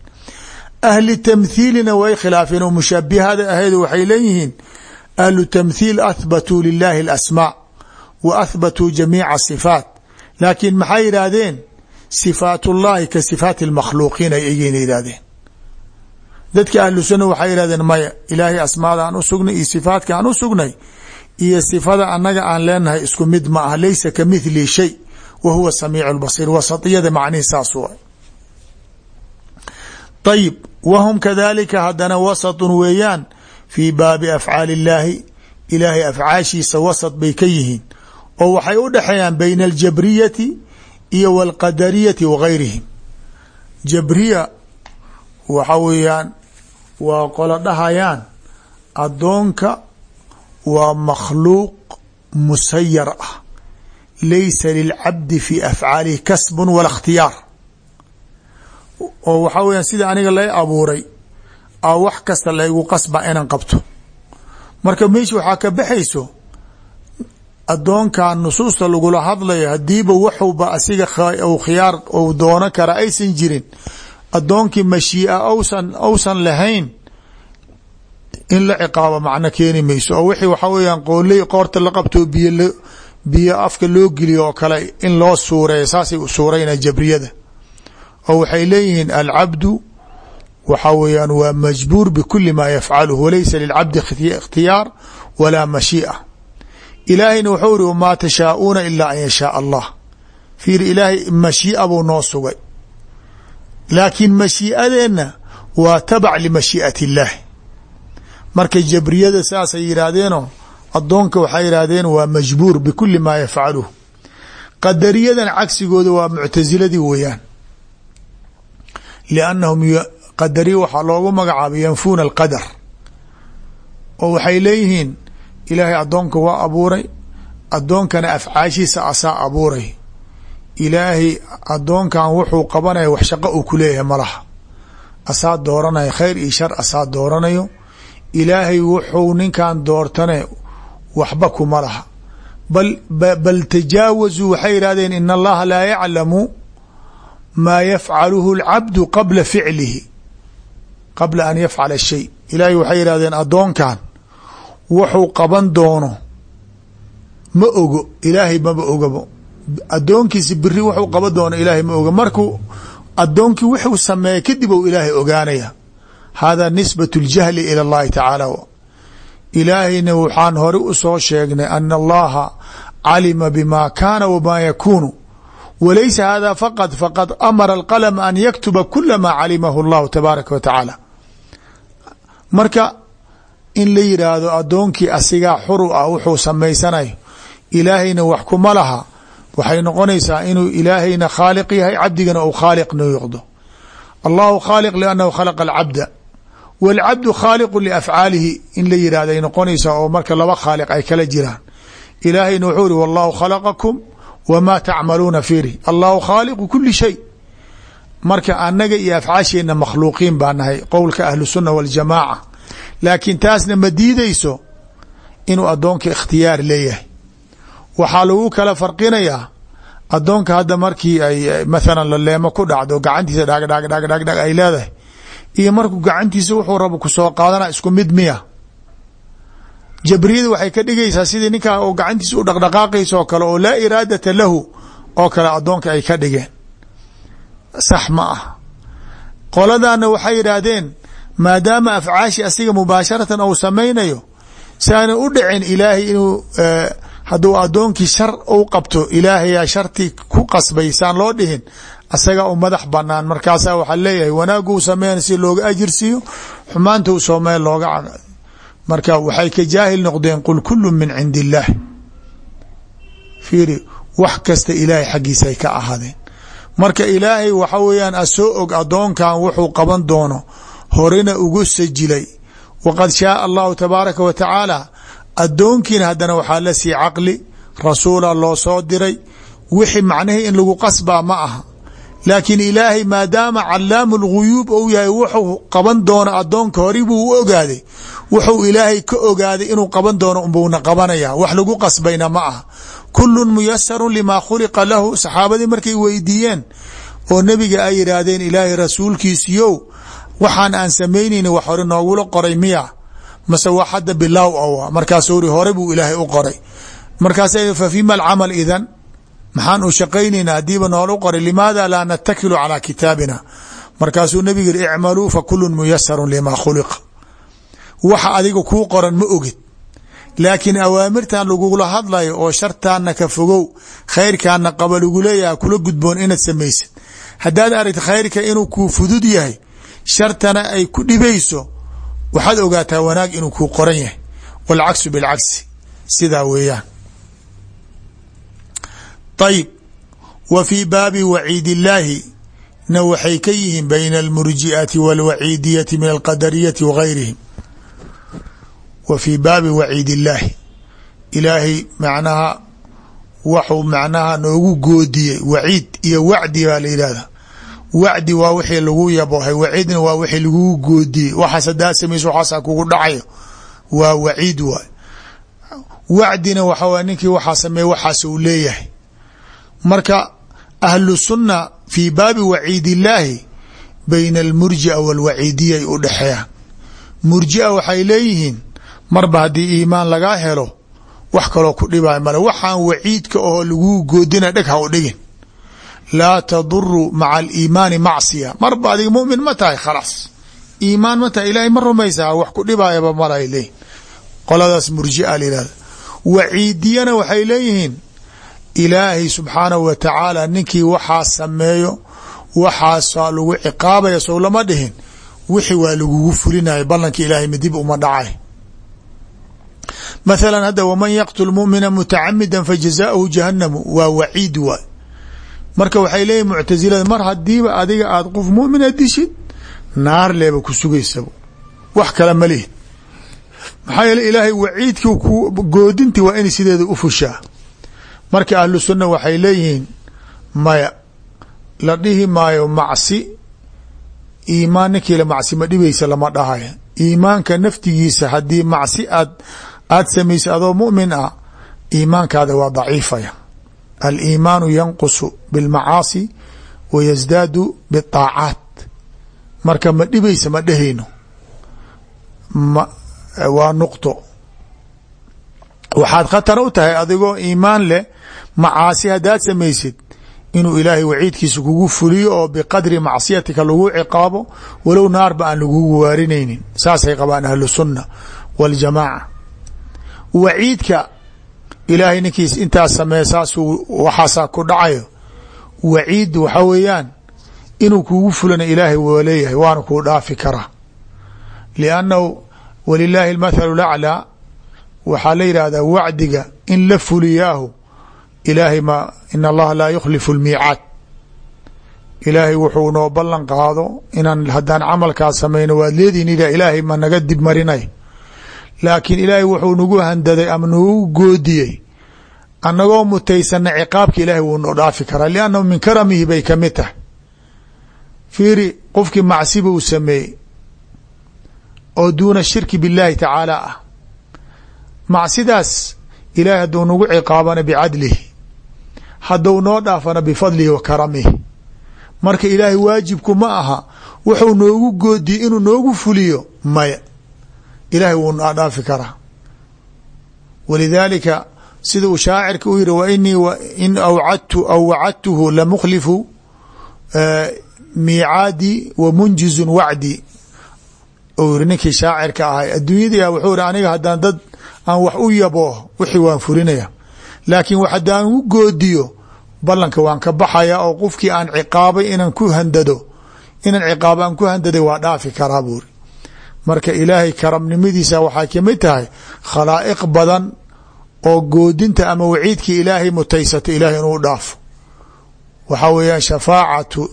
ahli tamthiilina way khilaafeen oo mushabihada ahayd waxay leeyihiin ahlu tamthiil ahbatuu lilahi alasmaa wa ahbatuu jamiica sifaat laakiin maxay yidhaahdeen sifaat ullahi ka sifaati lmakhluuqiin ay egeyna yidhahdeen dadka ahlu sunna waxay yihahdeen maya ilaahay asmaada aan u sugnay iyo sifaatka aan u sugnay iyo sifada annaga aan leenahay isku mid ma ah laysa ka mithli shay wa huwa samiic lbasiir wasatiyada macnihi saas waay. Ayib wahum kadalika haddana wasatun weeyaan fii baabi afcaali illaahi ilaahay afcaashiisa wasat bay ka yihiin oo waxay u dhexeeyaan bayna aljabriyati iyo walqadariyati wa gayrihim. Jabriya waxa weeyaan waa qolo dhahayaan. Addoonka waa makhluuq musayar ah. Laysa lilcabdi fi afcaalihi kasbun wala اkhtiyaar oo waxaa weyaan sida aniga lay abuuray a wax kasta laygu qasba inaan qabto. Marka meesha waxaa ka baxayso addoonkan nusuusta lagula hadlayo hadiiba waxuba asiga khiyaar ou doono kara aysan jirin addoonkii mashii'a ausan ausan lahayn in la ciqaabo macno keeni mayso. Oo wixii waxaa weyaan qooley qoorta la qabtoo biyo biyo afka loo geliyo oo kale in loo suureeyo saasay u suurayna jabriyada. Oo waxay leeyihiin alcabdu waxaa weeyaan waa majbuur bikuli ma yafcaluhu walaysa lilcabdi ikhtiyaar walaa mashii'a. Ilaahayna wuxuu iri wamaa tashaauuna ilaa an yashaa allah. Fiiri ilaahay mashii'a buu noo sugay laakiin mashii'adeenna waa tabac limashii'ati illaahi marka jabriyada saasay yidhaahdeenoo addoonka waxay yidhaahdeen waa majbuur bikuli maa yafcaluhu qadariyadan cagsigooda waa muctasiladii weeyaan. Liannahum qadariya waxaa loogu magacaabay yanfuuna alqadar. Oo waxay leeyihiin ilaahay addoonka waa abuuray addoonkana afcaashiisa asaa abuuray ilaahay addoonkan wuxuu qabanaya wax shaqo uu ku leeyahay malaha asaa dooranaya khayr iyo shar asaa dooranayo. Ilaahay wuxuu ninkan doortane waxba kuma laha. Bal bal tajaawazuu waxay yidhahdeen in allaha laa yaclamu maa yafcaluhu اlcabdu qabla ficlihi. Qabla an yafcala shay. Ilaahay waxay yidhahdeen addoonkan wuxuu qaban doono ma ogo. Ilaahay maba ogabo addoonkiisi biri wuxuu qaban doono ilaahay ma ogo markuu addoonkii wuxuu sameeya kadib ou ilaahay ogaanaya hada nisbat اljahli ilى اllahi tacaala ilaahayna waxaan hore usoo sheegnay ana allaha calima bima kaana wma yakuunu walaysa hada faqad faqad amara alqalm an yaktuba kula ma calimahu اllahu tabaaraka wa tacaala marka in la yidhaahdo addoonkii asigaa xuru ah wuxuu samaysanayo ilaahayna wax kuma laha waxay noqonaysaa inuu ilaahayna khaaliq yahay cabdigana uu khaaliq noqdo. Allahu khaaliq liannahu khalaqa alcabda wاlcabdu khaaliqu liafcaalihi in la yihahdo ay oo marka laba khaaliq ay kala jiraan. Ilaahayna wuxuu wallahu khalaqakum wma tacmaluuna fiiri allahu khaaliqu kuli shay. Marka annaga iyo afcaasheenna makhluuqiin baa nahay qowlka ahlu sunna waljamaaca laakiin taasna ma diideyso inuu ikhtiyaar leeyahay waxaa lagu kala farqinayaa addoonka hadda markii ay mathalan laleemo ku dhacdo gacantiisa dhag dhag dhag dhag dhag ay leedahay. Iyo markuu gacantiisa wuxuu rabo ku soo qaadana isku mid miya. Jabriyada waxay ka dhigaysaa sidii ninkaa oo gacantiisa u dhaqdhaqaaqaysa oo kale oo laa iraadata lahu oo kale addoonka ay ka dhigeen. Sax ma ah. Qoladana waxay yidhaahdeen maadaama afcaashi asiga mubaasharatan ou samaynayo saana u dhicin ilaahay inuu hadduu addoonkii shar u qabto ilaahayaa shartii ku qasbay saan loo dhihin asaga u madax banaan markaasaa waxaa leeyahay wanaaguu sameyn si looga ajirsiiyo xumaanta u soomeen looga marka waxay ka jaahil noqdeen qul kulu min cindi illaah fiiri wax kasta ilaahay xaggiisay ka ahaadeen. Marka ilaahay waxa weeyaan asoo og addoonkan wuxuu qaban doono horena ugu sajilay. Waqad shaaa allahu tabaaraka wa tacaala addoonkiina haddana waxaa la sii caqli rasuula loo soo diray. Wixii macnihii in lagu qasbaa ma aha. Laakiin ilaahay maadaama calaamu lguyuub ou yahay wuxuu qaban doono addoonka hori buu u ogaaday. Wuxuu ilaahay ka ogaaday inuu qaban doono unbuuna qabanaya. Wax lagu qasbayna ma aha. Kulun muyasaru limaa khuliqa lahu. Saxaabadii markay weydiiyeen oo nebiga ay yidhaahdeen ilaahay rasuulkiisiyow waxaan aan samaynayni wax hore noogula qoray miya mase wax hadda bilaaw ri hore buu ilaahay u qoray. Markaas fa fima alcamal idan maxaan u shaqaynayna haddiiba noola qoray limaada laa natakilu calaa kitaabina? Markaasuu nebigu yihi icmaluu fa kulun muyasarun limaa khuliqa. Waxa adiga kuu qoran ma ogid laakiin awaamirtan lagula hadlayo oo shartaana ka fogow khayrkaana qaba lagu kula gudboon inaad samaysid. Haddaad aragti khayrka inuu kuu fudud yahay shartana ay ku dhibayso waxaad ogaataa wanaag inuu kuu qoran yahay. Waalcaksu bilcagsi sidaa weeyaan. Ayib wa fii baabi waciid na waxay ka yihiin bayna almurji'ati waalwaciidiyati min alqadariyati wagayrihim wa fii baabi waciid illaahi ilaahay macnaha waxuu macnaha noogu goodiyey. Waciid iyo wacdi baa la yidhahda wacdi waa wixii lagu yabohay waciidna waa wixii lagugu goodiyey. Waxaas hadaa samayso waxaasaa kugu dhacayo. Waa waciid waay. Wacdina waxa waay ninkii waxaa sameeye waxaas uu leeyahay. Marka ahlu sunna fii baabi waciid illaahi bayna almurjia walwaciidiya ay u dhexeeyaan. Murjia waxay leeyihiin marba haddii iimaan lagaa helo wax kaloo ku dhibaayo male. Waxaan waciidka oo laguu goodina dheg ha u dhigin laa taduru maca aliimaani macsiya marba adiga mumin ma tahay khalaas iimaan ma tahay ilaahay ma rumaysaa wax ku dhibaayaba mala ay leeyihiin qoladaas murjia layihahda waciidiyana waxay leeyihiin ilaahay subxaanahu wa tacaala ninkii waxaa sameeyo waxaasaa lagu ciqaabaya sow lama dhihin wixii waa lagugu fulinaya ballanka ilaahay madib uma dhacay mathala hadda waman yaqtul mumina mutacamida fajazaauhu jahannamu waa waciid waay marka waxay leeyihiin muctasilada mar hadiiba adiga aad qof mumina dishid naar leeba ku sugaysaba wax kale ma lihid maxaa yeele ilaahay waciidkii ku goodinti waa inay sideeda u fushaa. Marka ahlu sunna waxay leeyihiin maya la dhihi maayo macsi. Iimaan ninkiila macsi ma dhibaysa lama dhahayo. Iimaanka naftigiisa haddii macsi aad aad samaysa adoo mumin ah iimaankaada waa daciifaya aliimaanu yanqusu bilmacaasi wa yasdaadu biطaacaat marka ma dhibaysa ma dhehayno waa nuqto waxaad khatar u tahay adigoo iimaan leh macaasi haddaad samaysid inuu ilaahay waciidkiisa kugu fuliyo oo biqadri macsiyatika lagu ciqaabo walow naarba aan lagugu waarinaynin saasay qabaan ahlu sunna waljamaaca waciidka ilaahay ninkiis intaas samee saasuu waxaasaa ku dhacayo. Waciid waxa weeyaan inuu kugu fulana ilaahay waa leeyahay waana kuu dhaafi karaa. Liannahu walilaahi almathalu laclaa waxaa la yidhaahdaa wacdiga in la fuliyaahu ilaahay ma in allaha laa yukhlifu lmiicaad ilaahay wuxuu noo ballan qaado inaan haddaan camalkaas samayno waad leedihin ila ilaahay ma naga dib marinay laakiin ilaahay wuxuu nagu handaday ama nagu goodiyey. Annagoo mutaysana ciqaabka ilaahay wuu noo dhaafi karaa liannahu min karamihi bay ka mid tahay. Fiiri qofkii macsiba uu sameeyey oo duuna shirki billaahi tacaala ah. Macsidaas ilaahay hadduu nagu ciqaabana bicadlihi hadduu noo dhaafana bifadlihi wa karamihi. Marka ilaahay waajibku ma aha wuxuu noogu goodiyey inuu noogu fuliyo maya ilahay wuu naa dhaafi karaa. Walidaalika sida uu shaacirka u yihi wa inii in awcadtu aw wacadtuhu lamukhlifu miicaadi wa munjizun wacdi. Uu yihi ninkii shaacirka ahay adduunyadii wuxuu ihi aniga haddaan dad aan wax u yabo wixii waan fulinaya laakiin haddaan u goodiyo ballanka waan ka baxaya oo qofkii aan ciqaabay inaan ku handado inaan ciqaabo aan ku handaday waa dhaafi karaa buuri marka ilaahay karamnimadiisa waxaa kamid tahay khalaa'iq badan oo goodinta ama waciidkii ilaahay mutaysato ilahay inuu dhaafo waxaa weeyaan shafaacatu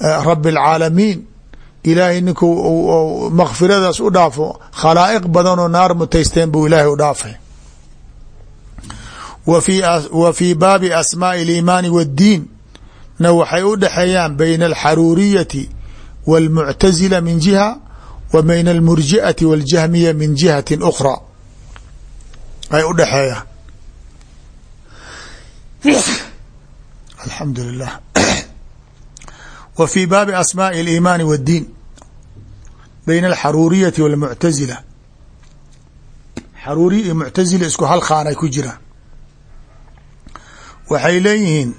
rabi اlcaalamiin ilaahay ninku makfiradaas u dhaafo khalaa'iq badanoo naar mutaysteen buu ilaahay u dhaafay wa fii baabi asmaaءi اliimaani wاddiin na waxay u dhexeeyaan bayna alxaruuriyati wاlmuctazila min jiha wa bayna almurji'ati waاljahmiya min jihati ukra ay u dhexeeyaan alxamdu lilah wa fii baabi asmaaءi اliimaani wاddiin bayna alxaruuriyati wاlmuctazila xaruuriya iyo muctazila isku hal khaanay ku jiraan waxay leeyihiin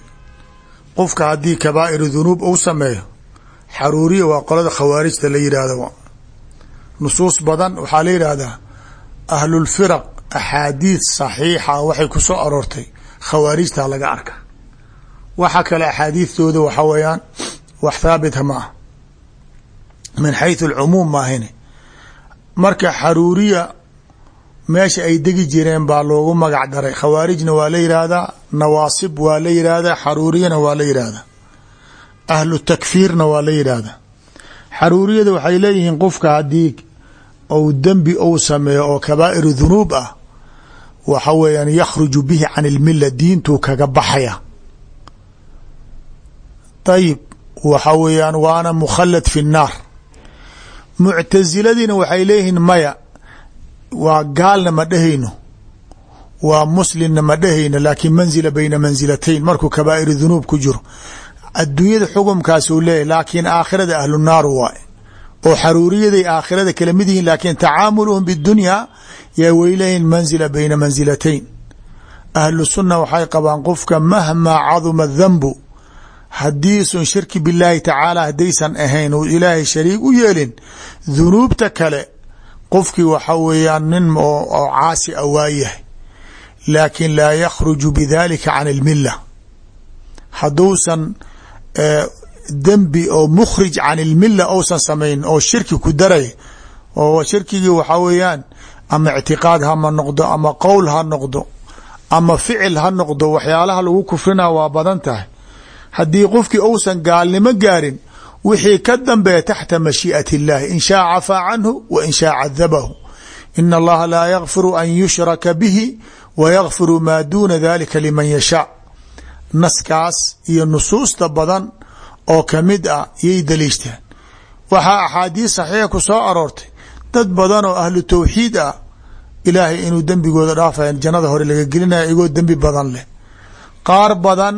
qofka haddii kabaa'ir dunuub uu sameeyo xaruuriya waa qolada khawaarijta la yidhaahdo nusuus badan waxaa la yidhaahdaa ahlulfiraq axaadiid saxiixa waxay ku soo aroortay. Khawaarijta laga arka. Waxa kale axaadiidtooda waxa weeyaan wax thaabita ma ah min xayثu اlcumuum maahine marka xaruuriya meesha ay degi jireen baa loogu magac daray. Khawaarijna waa la yidhaahdaa nawaasib waa la yidhaahdaa xaruuriyana waa la yidhaahdaa. Ahlu takfiirna waa la yidhaahdaa. Xaruuriyada waxay leeyihiin qofka haddii ou dembi ou sameeyo oo kabaa'iru dunuub ah waxa weeyaan yakhruju bihi can ilmila diintuu kaga baxaya. Ayib waxa weeyaan waana mukhalad fi nnaar. Muctasiladiina waxay leeyihiin maya waa gaalna ma dhehayno waa muslimna ma dhehayno laakiin manzila bayna mansilatayn markuu kabaa'ir dunuub ku jiro adduunyada xukumkaasuu leeyahy laakiin aakhirada ahlu naar waay oo xaruuriyaday aakhirada kala mid yihiin laakiin tacaamuluhum bidunyaa yaa way leeyihiin manzila bayna mansilatayn ahlu sunna waxay qabaan qofka mahmaa caduma dhanbu. Haddiisun shirki bilaahi tacaala haddaysan ahayn uu ilaahay shariig u yeelin dunuubta kale qofkii waxa weeyaan nin oo caasi a waayahay laakin laa yakhruju bidalika can ilmila hadduusan dembi oo mukhrij can ilmila ousan samayn oo shirki ku daray oo shirkigii waxaa weeyaan ama ictiqaad hama noqdo ama qowl ha noqdo ama ficil ha noqdo waxyaalaha lagu kufrina waa badan tahay. Haddii qofkii ousan gaalnimo gaarin wixii ka dambeeya taxta mashii'ati اllahi in shaa cafaa canhu wa in shaa cadabahu. In allaha laa yakfiru an yushraka bihi wa maa duuna dalika liman yashaa naskaas iyo nusuusta badan oo ka mid ah yay daliishteen. Waxaa axaadiis saxiixa ku soo aroortay dad badan oo ahlu tawxiid ah ilaahay inuu dembigooda dhaafaya jannada hore laga gelinaya igoo dembi badan leh. Qaar badan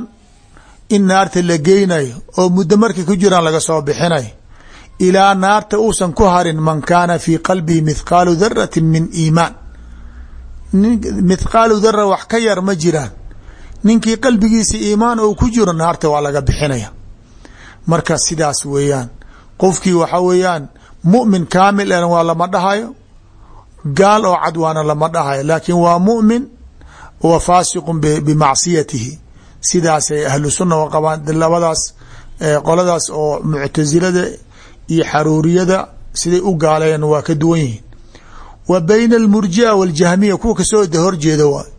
in naarta la geynayo oo muddo markay ku jiraan laga soo bixinayo ilaa naarta uusan ku harin man kaana fii qalbihi mithqaalu darati min iimaan. Mithqaalu dara wax ka yar ma jiraan. Ninkii qalbigiisa iimaan ou ku jiro naarta waa laga bixinaya marka sidaas weeyaan. Qofkii waxa weeyaan mu'min kaamil en waa lama dhahayo gaal oo cad waana lama dhahayo laakin waa mu'min wa faasiqun bimacsiyatihi sidaasay ahlu sunna wa qabaan labadaas qoladaas oo muctasilada iyo xaruuriyada siday u gaaleen waa ka duwan yihiin. Wa bayna almurjia waاljahmiya kuwa ka soo horjeeda waay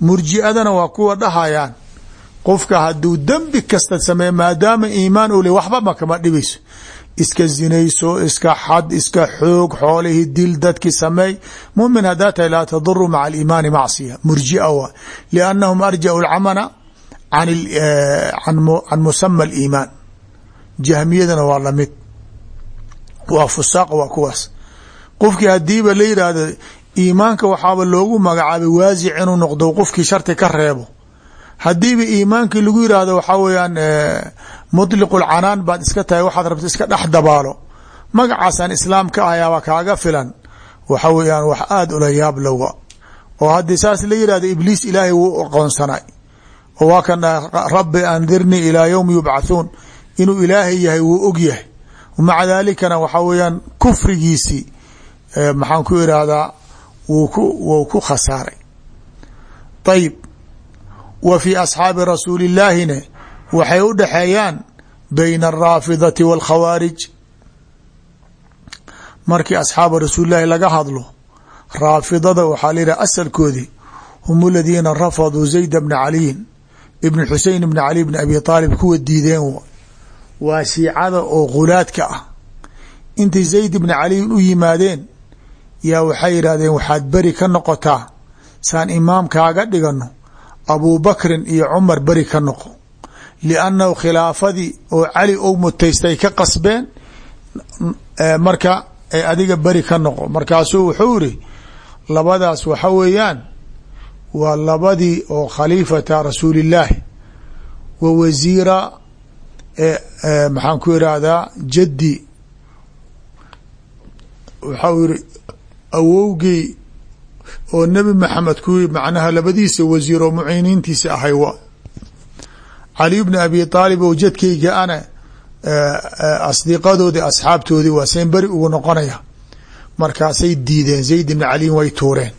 murjiadana waa kuwa dhahayaan qofka hadduu dembi kasta sameeye maadaama iimaan u le waxba ma kama dhibayso. Iska zinayso iska xad iska xoog xoolihii dil dadki sameey mumin haddaa tahay laa taduru maca aliimaani macsiya. Murjia waay liannahum arjau lcamala can musama aliimaan. Jahmiyadana waa la mid waa fusaaq waa kuwaas. Qofkii hadiiba la iimaanka waxaaba loogu magacaabay waasic inuu noqdo qofkii sharti ka reebo hadiiba iimaankii lagu yidhaahdo waxaa weeyaan mطliqu lcanaan baad iska tahay waxaad rabta iska dhex dabaalo. Magacaasaan islaam ka ahayaaba kaaga filan. Waxa weeyaan wax aada ula yaab lowa oo haddii saas la yidhahdo ibliis ilaahay wuu aqoonsanay. Oo waa kan rabbi andirnii ilaa ywmi yubcathuun inuu ilaahay yahay wuu og yahay. Maca daalikana waxaa weeyaan kufrigiisii maxaan ku irahdaa wuu ku khasaaray ayib wa fii asxaabi rasuuli illaahina waxay u dhexeeyaan bayna alraafidati wاlkhawaarij markii asxaaba rasuulillahi laga hadlo raafidada waxaa la yidhaha asalkoodii hum aladiina rafaduu zayd bna caliyin ibn xusein bn cali bn abi aalib kuwa diideen waa shiicada oo khulaadka ah. Intay zayd bni caliyin u yimaadeen yaa waxay yidhahdeen waxaad beri ka noqotaa saan imaamkaaga dhigano abubakrin iyo cumar beri ka noqo. Liannahu khilaafadii oo cali ou mutaystay ka qasbeen marka adiga beri ka noqo. Markaasuu wuxuu iri labadaas waxa weeyaan waa labadii oo khaliifata rasuulillaahi wa wasiira maxaan ku irahdaa jaddi. Waxau yiri awowgii oo nebi maxamed kuwii macnaha labadiisa wasiir oo muciiniintiisa ahay wa. Cali bni abi aalib oo jadkayga ana asdiqadoodii asxaabtoodii waa seen beri ugu noqonaya. Markaasay diideen zayd bni caliyin way tuureen.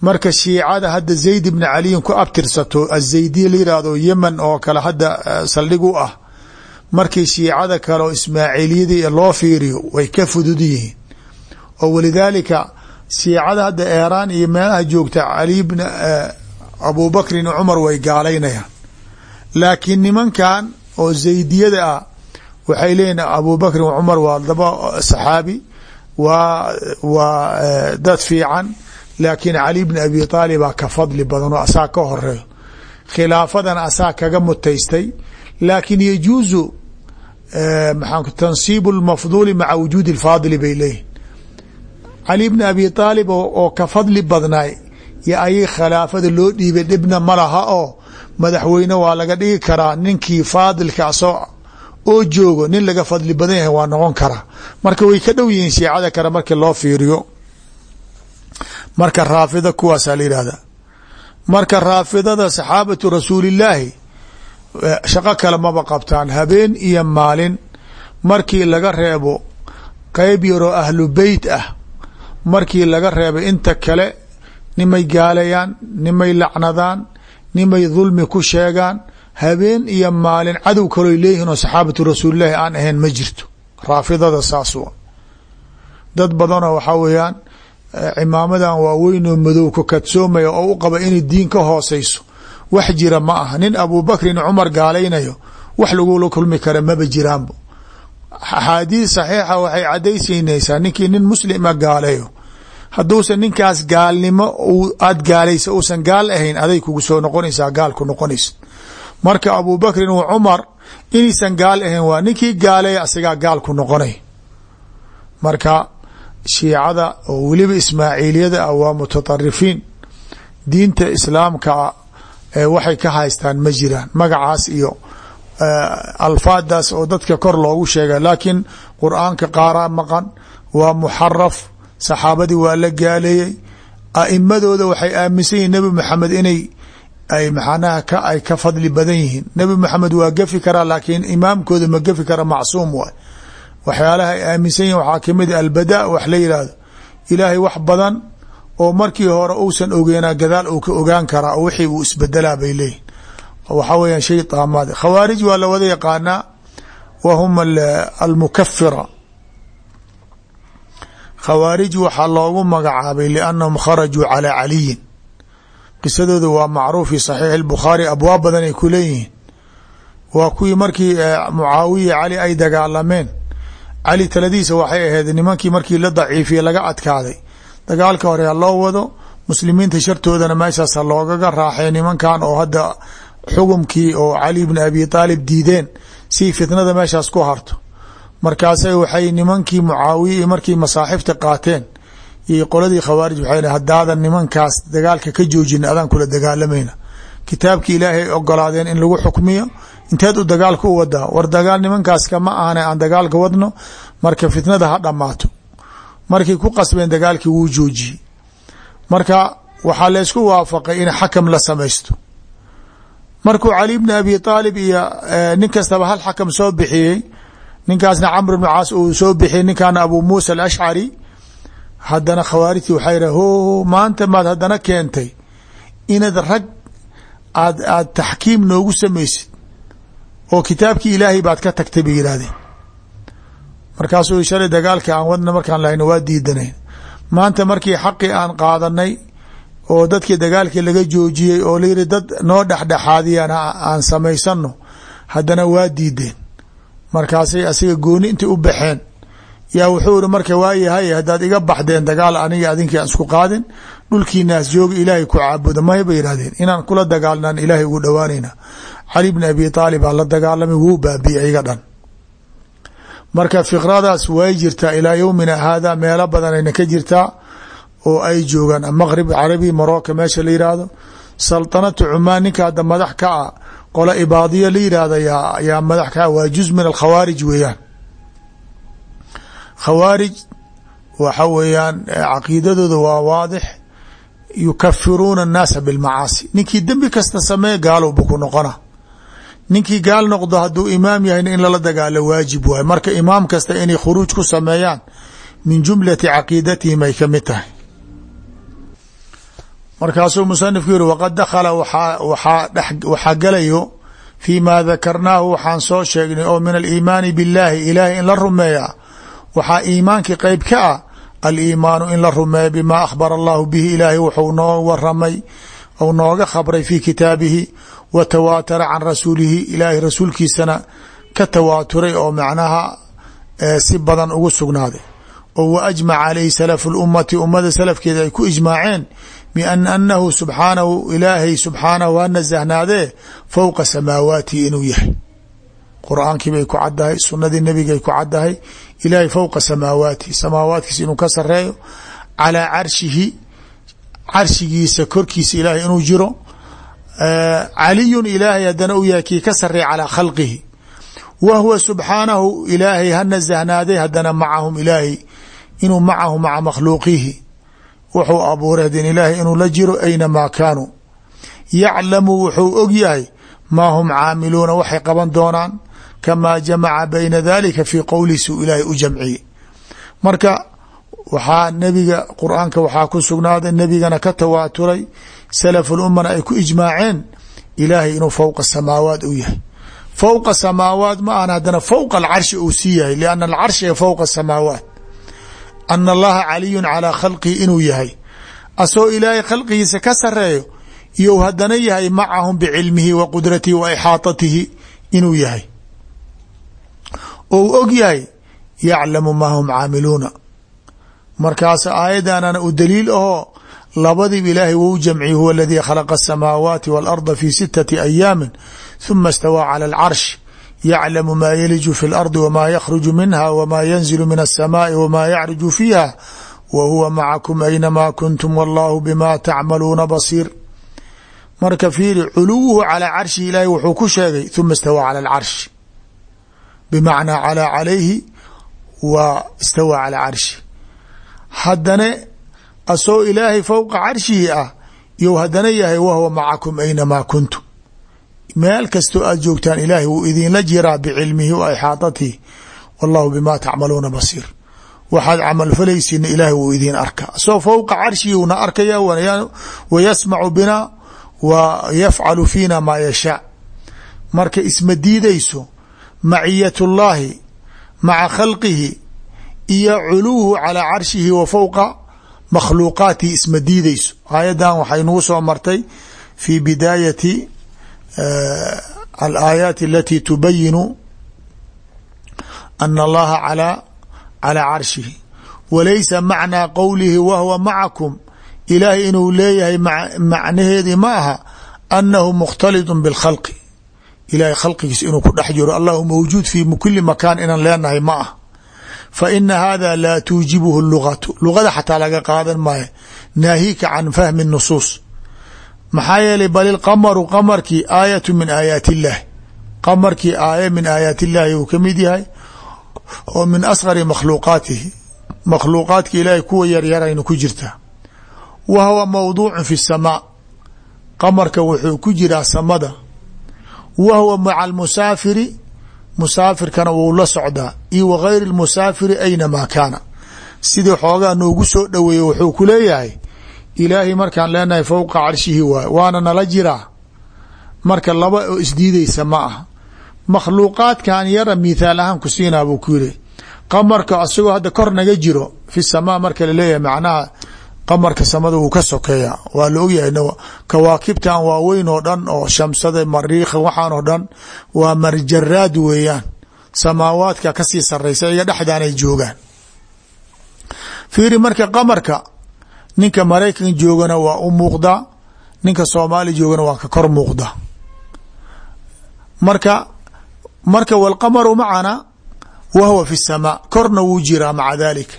Marka shiicada hadda zayd bni caliyin ku abtirsato azaydiya la yihahdo yemen oo kale hadda saldhig u ah. Markii shiicada kale oo ismaaciiliyadii loo fiiriyo way ka fudud yihiin. Oo walidaalika shiicada hadda eeraan iyo meelaha joogta cali bn abubakrin cumar way gaalaynayaan laakiin nimankan oo zaydiyada ah waxay leeyihiin abubakrin cumar waa laba saxaabi. Waa waa dad fiican. Laakiin cali bni abi aalibaa ka fadli badan oo asaa ka horeeyo khilaafadan asaa kaga mutaystay. Laakin yajuuzu maxaa tansiibu lmafduuli maca wujuudi lfaadili bay leeyihiin cali bni abi aalib oo ka fadli badnaay yo ayay khilaafada loo dhiibay dhibna ma laha oo madaxweyne waa laga dhigi karaa ninkii faadilka asoo oo joogo nin laga fadli badan yahay waa noqon karaa marka way ka dhow yihiin shiicada kale markii loo fiiriyo. Marka raafida kuwaasaa la marka raafidada saxaabatu rasuulillaahi shaqo kale maba qabtaan habeen iyo maalin. Markii laga reebo qeyb yaroo ahlu beyt ah markii laga reebay inta kale nimay gaaleeyaan nimay lacnadaan nimay dulmi ku sheegaan habeen iyo maalin cadow kaloy leeyihiin oo saxaabatu rasuulillaahi aan ahayn ma jirto. Raafidada saas wa dad badanoo waxaa weeyaan cimaamadan waaweyn oo madow ka kadsoomaya oo u qaba inay diin ka hooseyso wax jira ma aha. Nin abubakrin cumar gaalaynayo wax lagula kulmi kara maba jiraanbo axaadiis saxiixa waxay cadaysiinaysaa ninkii nin muslima gaaleeyo hadduusan ninkaas gaalnimo aad gaalaysa uusan gaal ahayn aday kugu soo noqonaysaa gaalku noqonaysa marka abubakrin wa cumar inaysan gaal ahayn waa ninkii gaaleeya asagaa gaalku noqonay. Marka shiicada oo weliba ismaaciiliyada ah waa mutaطarifiin diinta islaamka waxay ka haystaan ma jiraan magacaas iyo alfaadaas oo dadka kor loogu sheega laakiin qur'aanka qaaraa maqan waa muxaraf saxaabadii waa la gaaleeyey a'imadooda waxay aaminsan yihiin nebi maxamed inay ay maxanaha ka ay ka fadli badan yihiin. Nebi maxamed waa gafi karaa laakiin imaamkooda ma gafi kara macsuum waay. Waxyaalaha ay aaminsan yihiin waxaa ka mid albada wax la yihahdo ilaahay wax badan oo markii hore uusan ogeena gadaal uu ka ogaan karaa oo wixii uu isbedelaa bay leeyihiin waxaa weeyaan shay taamaad khawaarij waa la wada yaqaanaa wa hum almukafira khawaarij waxaa loogu magacaabay liannahum kharajuu calaa caliyin. Qisadooda waa macruuf fi saxiixi اlbukhaari abwaab badan ay ku leeyihiin. Waa kuwii markii mucaawiya cali ay dagaalameen. Cali taladiisa waxay ahayd nimankii markii la daciifiyey laga adkaaday. Dagaalka hore ha loo wado muslimiinta shartoodana meeshaas ha loogaga raaxay nimankan oo hadda xukumkii oo cali bni abi aalib diideen si fitnada meeshaas ku harto. Markaasay waxay nimankii mucaawiya markii masaaxifta qaateen. Iyo qoladii khawaarij waxay hadaadan nimankaas dagaalka ka joojin adaan kula dagaalamayna kitaabkii ilaahay ay ogolaadeen in lagu xukmiyo inteed u dagaalka u war dagaal nimankaas kama ahna aan dagaalka wadno marka fitnada ha dhammaato. Markay ku qasbeen dagaalkii wuu joojiyey. Marka waxaa laysku waafaqay in xakam la samaysto markuu cali bni abi aalib iyo nin kastaba hal xakam soo bixiyey ninkaasna camr bn caas uu soo bixiyey ninkaana abu muusa alashcari haddana khawaarijtii waxaa yidhah ho maanta maad haddana keentay. Inaad rag aad aad taxkiim noogu samaysid. Oo kitaabkii ilaahay baad ka tagtay bay yidhaahdeen. Markaasuu shalay dagaalka aan wadna markaan lahayno waa diidanayn. Maanta markii xaqii aan qaadanay oo dadkii dagaalkii laga joojiyey oo layidhi dad noo dhexdhexaadiyaan aan samaysano haddana waa diideen. Markaasay asiga gooni intay u baxeen. Yaa wuxuu iri marka waayahay haddaad iga baxdeen dagaal aniga adinkii aan isku qaadin dhulkiinaas jooga ilaahay ku caabuda may bay yidhahdeen inaan kula dagaalnaan ilaahay ugu dhowaanayna. Cali bni abi aalib aa la dagaalamay wuu baabiye iga dhan. Marka fikradaas way jirtaa ilaa yowmina haada meelo badanayna ka jirtaa oo ay joogaan. Maqrib carabi marocco meesha la yihahdo saltanatu cumaan ninka hadda madax ka ah qola ibaadiya la yihahda yaa madax ka ah. Waa juz min alkhawaarij weeyaan. Khawaarij waxa weeyaan caqiidadooda waa waadix. Yukafiruuna annaasa bilmacaasi. Ninkii dembi kasta sameeye gaalowba ku noqona. Ninkii gaal noqdo hadduu imaam yahayna in lala dagaalo waajib waay. Marka imaam kasta inay khuruuj ku sameeyaan min jumlati caqiidatihim ay ka mid tahay markaasuu musanifku yihi waqad dakhala waxaa galayo fii ma dakarnaahu waxaan soo sheegnay oo min aliimaani biاllaahi ilaahay in la rumeeya. Waxaa iimaankii qeyb ka ah aliimaanu in la rumeeya bima akhbara allahu bihi ilaahay wuxuu noo waramay ou nooga khabray fi kitaabihi wa tawaatara can rasuulihi ilaahay rasuulkiisana ka tawaaturay oo macnaha si badan ugu sugnaaday. Oo wa ajmaca calayhi salafu lummati ummada salafkeeda ay ku ijmaaceen bian anahu subxaanahu ilaahay subxaanahu ha nasahnaadee fowqa samaawaatihi inuu yahay qur'aankii bay ku caddahay sunadii nebigay ku caddahay ilaahay fowqa samaawaatihi samaawaatkiisa inuu ka sareeyo calaa carshihi carshigiisa korkiisa ilaahay inuu jiro caliyun ilaahay haddana u yahay kii ka sareeya calaa khalqihi wa huwa subxaanahu ilaahay ha nasahnaadee haddana macahum wuxuu abuuray hadin ilaahay inuu la jiro aynamaa kaanuu yaclamu wuxuu og yahay maa hum caamiluuna waxay qaban doonaan kamaa jamaca bayna dalika fii qowlihi suu ilaahay u jamciyey marka waxaa nebiga qur'aanka waxaa ku sugnaaday nebigana ka tawaaturay salafulummana ay ku ijmaaceen ilaahay inuu fowqa samaawaat u yahay. Fowqa samaawaat ma ahan haddana fowqa alcarshi uu lianna alcarshiga fowqa samaawaat ana allaha caliyun calaa khalqihi inuu yahay. Asoo ilaahay khalqigiisa ka sareeyo iyo haddana yahay macahum bicilmihi wa qudratihi wa ixaatatihi inuu yahay. Ou og yahay yaclamu maa hum caamiluuna. Markaas aayaddanana u daliil ahoo labadiib ilaahay wou jamciye huwa aladii khalaqa asamaawaati waalarda fi sitati ayaami huma istawaa cala alcarsh yaclamu maa yaliju fi اlardi wma yakhruju minha wma yanzilu min الsamaai wma yacriju fiiha wa huwa macakum aynama kuntum wallahu bima tacmaluuna basiir marka fiiri culuwuhu calaa carshi ilaahay wuxuu ku sheegay huma istawaa cala alcarshi bimacnaa calaa calayhi wa istawaa calaa carshi haddana asoo ilaahay fowqa carshihi ah you haddana yahay wahuwa macakum aynamaa kuntum meel kastoo aad joogtaan ilaahay wuu idinla jiraa bicilmihi wa ixaadatihi wallahu bima tacmaluuna basiir. Waxaad camal falaysiina ilaahay wuu idin arkaa. Asoo fowqa carshihi una arkaya wa yasmacu bina wa yafcalu fiina maa yashaa. Marka isma diidayso maciyat maca khalqihi iyo culuwhu calaa carshihi wa fowqa makhluuqaatihi isma diidayso. Aayaddan waxay nagu soo martay fi bidaayati alaayaati alati tubayinu ana allaha calaa carshihi walaysa macnaa qowlihi wahwa macakum ilaahay inuu leeyahay macnaheedii ma aha anahu mukhtalidu bilkhalqi ilahay khalqigiisa inuu ku dhex jiro allahu mawjuud fi kuli makaan inaan leenahay ma ah fa ina hada laa tuujibuhu lugatu lugada xataa laga qaadan maayo naahika can fahmi nusuus maxaa yeelay bal ilqamaru qamarkii aayatu min aayaat illahi qamarkii aaya min aayaat illahi uu ka mid yahay oo min asgari makhluuqaatihi. Makhluuqaadka ilaahay kuwa yaryarayna ku jirtaa wa huwa mawduucu fi samaa qamarka wuxuu ku jiraa samada. Wa huwa maca almusaafiri musaafirkana wuu la socdaa. Iyo wa gayri lmusaafiri aynamaa kaana. Sidii xoogaa noogu soo dhoweeye wuxuu ku leeyahay ilaahay markaan leenahay fowqa carshihi waay waana nala jiraa marka laba oo isdiidaysa ma aha. Makhluuqaadkan yara mithaal ahaan ku siinaa buu ku yiri qamarka asagoo hadda kor naga jiro fi samaa marka la leeyahay macnaha qamarka samada wuu ka sokeeya waa la ogyahay kawaakibtan waaweyn oo dhan oo shamsada mariikha waxaan oo dhan waa marjaraad weeyaan. Samaawaadka ka sii saraysa iga dhexdaanay joogaan. Fiiri marka qamarka ninka maraykan joogana waa u muuqdaa ninka soomaali joogana waa ka kor muuqda. Marka marka walqamaru macana wa huwa fi samaa korna wuu jiraa maca daalika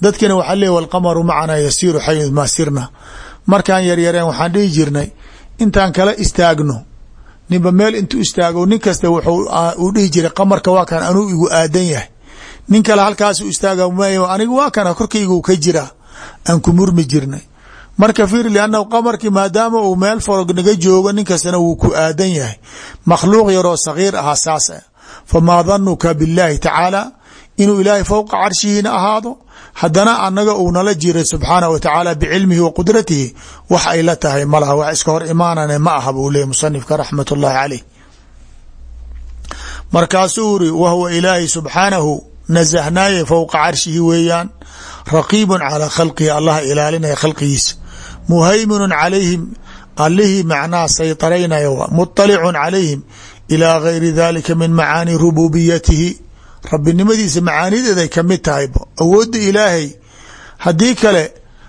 dadkina waxaa leey walqamaru macana yasiiru xayu maa sirna markaan yaryareen waxaan dhihi jirnay intaan kala istaagno ninba meel intuu istaago nin kasta wuu dhihi jiray qamarka waa kan anuu igu aadan yahay. Nin kale halkaasuu istaaga m waa kana korkaygu ka jiraa aan ku murmi jirnay. Marka fiir liannahu qamarkii maadaama uu meel forog naga joogo nin kastana wuu ku aadan yahay. Makhluuq yaroo sagiir ahaa saas ah. Famaa danuka biاllaahi tacaala? Inuu ilaahay fowqa carshihiina haddana anaga uu nala jiray subxaanah wa tacaala bicilmihi wa qudratihi wax ay la tahay malaha wax iska hor imaanane ma aha buu leeyay musanifka raxmat ullaahi caleyh markaasuu wa huwa ilaahi subxaanahu nasahnaaye fowqa carshihi weeyaan raqiibu calaa khalqihi allah ilaalinaya khalqigiisa. Muhayminun calayhim allihii macnaha saytaraynaya muطalicun calayhim ilaa gayri dalika min macaani rububiyatihi rabbinimadiisa macaanideeday ka mid tahay awoodda ilaahay haddii kale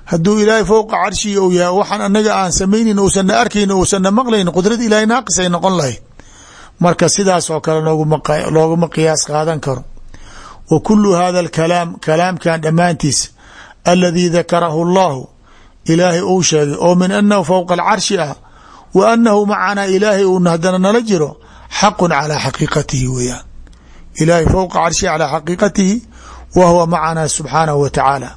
hadduu ilaahay fowqa carshihi ou yahay waxaan anaga aan samaynin uusanna arkayni uusanna maqlayn qudrad ilahay naaqis ay noqon lahayd. Marka sidaas oo kale looguma qiyaas qaadan karo wa kulu hada alkalaam kalaamkan dhammaantiisa aladii dakarahu allahu ilaahay uu sheegay oo min anahu fowqa alcarshi ah wa anahu macanaa ilaahay uuna haddana nala jiro xaqu calaa xaqiiqatihi weeyaan. Ilaahay fowqa carshihi calaa xaqiiqatihi wa huwa macanaa subxaanahu wa tacaala.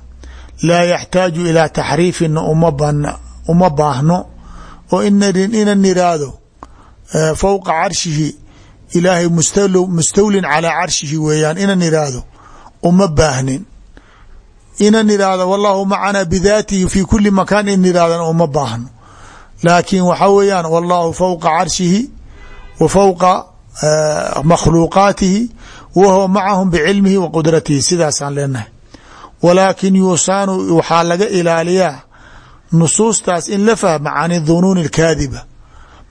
Laa yaxtaaju ilaa taxriifina uma baahno oo inan iraahdo fowqa carshihi ilaahay mustawlin calaa carshihi weeyaan inan iraahdo uma baahnin. Inan iraahdo wallahu macanaa bidaatihi fi kuli makaan in irahdana uma baahno. Laakiin waxa weeyaan wallahu fowqa carshihi wa fowqa makhluuqaatihi wa huwa macahum bicilmihi wa qudratihi. Sidaasaan leenahay. Walaakin yuusaanu waxaa laga ilaaliyaa nusuustaas in la fahma can dunuuni اlkaadiba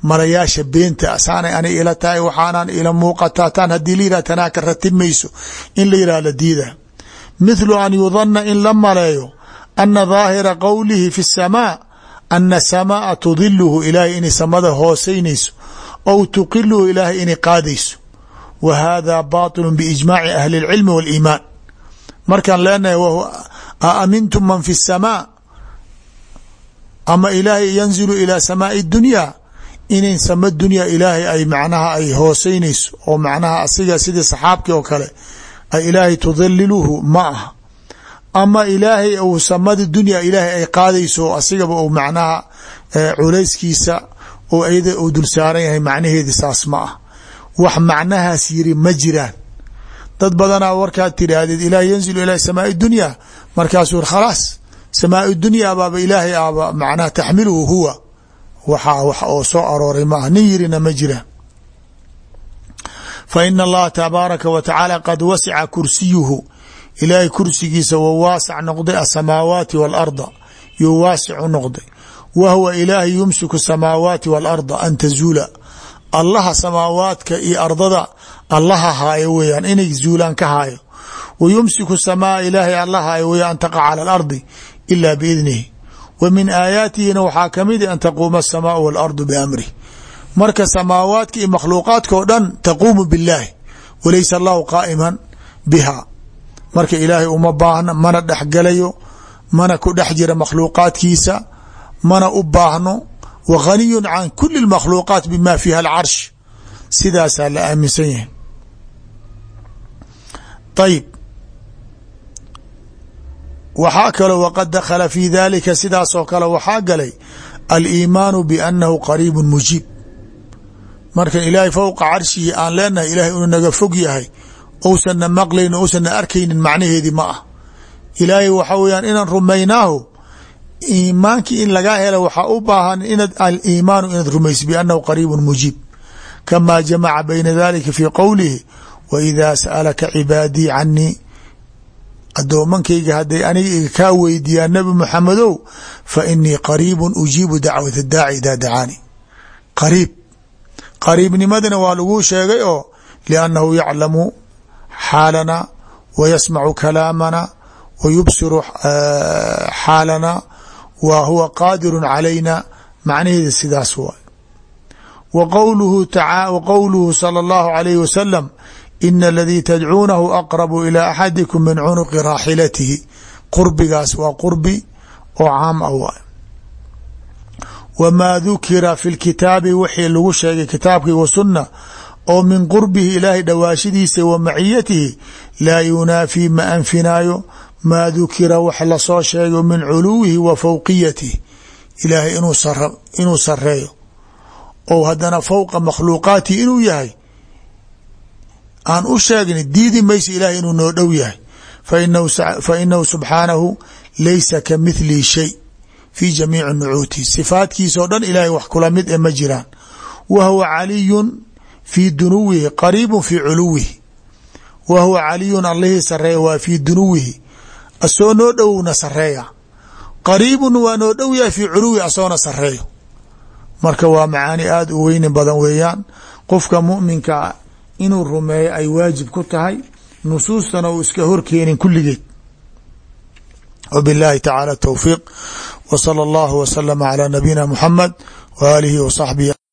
malayaasha beenta saanay ani ila tahay waxaanan ila muuqataa taan haddii la yihah tanaa ka ratib mayso in la yihah la diida mithlu an yudana in la maleeyo ana daahira qowlihi fi الsamaa ana samaaa tudiluhu ilaahay inay samada hooseynayso aw tuqiluhu ilaahay inay qaadayso wa hada baطilu biijmaaci ahli اlcilmi wاliimaan markaan leenahay a amintum man fi الsamaa ama ilaahay yanzilu ilaa samaai اdunya inayn sama dunya ilaahay ay macnaha ay hooseynayso oo macnaha asiga sidii saxaabkii oo kale ay ilaahay tudaliluhu ma aha. Ama ilaahay uu samada dunya ilaahay ay qaadayso asigaba uu macnaha culayskiisa oo iyada uu dul yahay macnaheedi saas ma wax macnahaas yiri ma jiraan. Dad badanaa warkaad tiraahdeed ilaah yanzilu ilaa samaai dunya. Markaasuu khalaas samaai dunya baaba ilaahay aba macnaha taxmiluhu huwa waxaa wax oo soo arooray maaha nin yirina ma jiraan fa ina allaha tabaaraka wa tacaala qad wasica kursiyuhu. Ilaahay kursigiisa wa waasac noqday asamaawaati waalarda yuu waasicu noqday. Wa huwa ilaahay yumsiku samaawaati waalarda an tazuula. Allaha samaawaadka iyo ardada allaha haayo weeyaan inay zuulaan ka haayo. Wa yumsiku samaa ilaahay alla haayo an taqaca cala alardi biidnihi wa min aayaatihina waxaa ka mid an taquuma asamaau waalardu biamrih marka samaawaadka iyo makhluuqaadka o dhan taquumu billaahi walaysa allahu qaa'iman biha marka ilaahay uma baahno mana dhexgalayo mana ku dhex jira makhluuqaadkiisa mana u baahno. Wa ghaniyu can kuli اmakhluuqaat bima fiiha alcarsh sidaasaa la aaminsan yahay. Ayib waxaa kaloo waqad dakhala fi dalika sidaasoo kale waxaa galay aliimaanu biannahu qariib mujiib. Marka ilaahay fowqa carshihi aan leenahay ilahay inuu naga fog yahay ousanna maqlaynin ousanna arkaynin macnaheedii ma ah. Ilaahay waxa weyaan inaan rumaynaahu iimaankii in lagaa hela waxaa u baahan inaad aliimaanu inaad rumayso biannahu qariibu mujiib. Kamaa jamaca bayna dalika fi qowlihi wa idaa sa'alaka cibaadii canii adoomankayga hadday aniga iga kaa weydiiyaan nabi muxamedow fa inii qariibu ujiibu dacwat daaci idaa dacaani. Qariib. Qariibnimadina waa laguu sheegay oo liannahu yaclamu xaalana wa yasmacu kalaamana wa yubsiru xaalana wa huwa qaadiru calayna macnaheeda sidaas waay. Wa qowluhu salى اllahu alayh wasalam ina aladii tadcuunahu aqrabu ilى axadikum min cunuqi raaxilatihi qurbigaas waa qurbi oo caam ah waay wmaa dukira fi lkitaabi wixii lagu sheegay kitaabkii wa sunna oo min qurbihi ilaahay dhawaashadiisa wa maciyatihi laa yunaafii ma anfinaayo maa dukira wax la soo sheego min culuwihi wa fowqiyatihi ilaahay inuu sareeyo ou haddana fowqa makhluuqaatihi inuu yahay aan u sheegni diidi mayso ilahay inuu noo dhow yahay. Fa inahu subxaanahu laysa ka mithlihi shay fi jamiici nucuutihi sifaatkiisa o dhan ilahay wax kula mid e ma jiraan. Wa huwa caliyun fii dunuwihi qariibun fii culuwihi. Wa huwa caliyun allihii sareeya waa fii dunuwihi. Asoo noo dhowna sareeya qariibun waa noo dhow yahay fii culuwihi asoona sareeyo marka waa macaani aada u weyni badan weeyaan. Qofka muminkaa inuu rumeeyo ay waajib ku tahay nusuustana uu iska horkeenin kulligeed wbiاllahi tacaalى towfiiq w slى اllah wslm عlى nabiyina mxamed w alihi w صaxbihi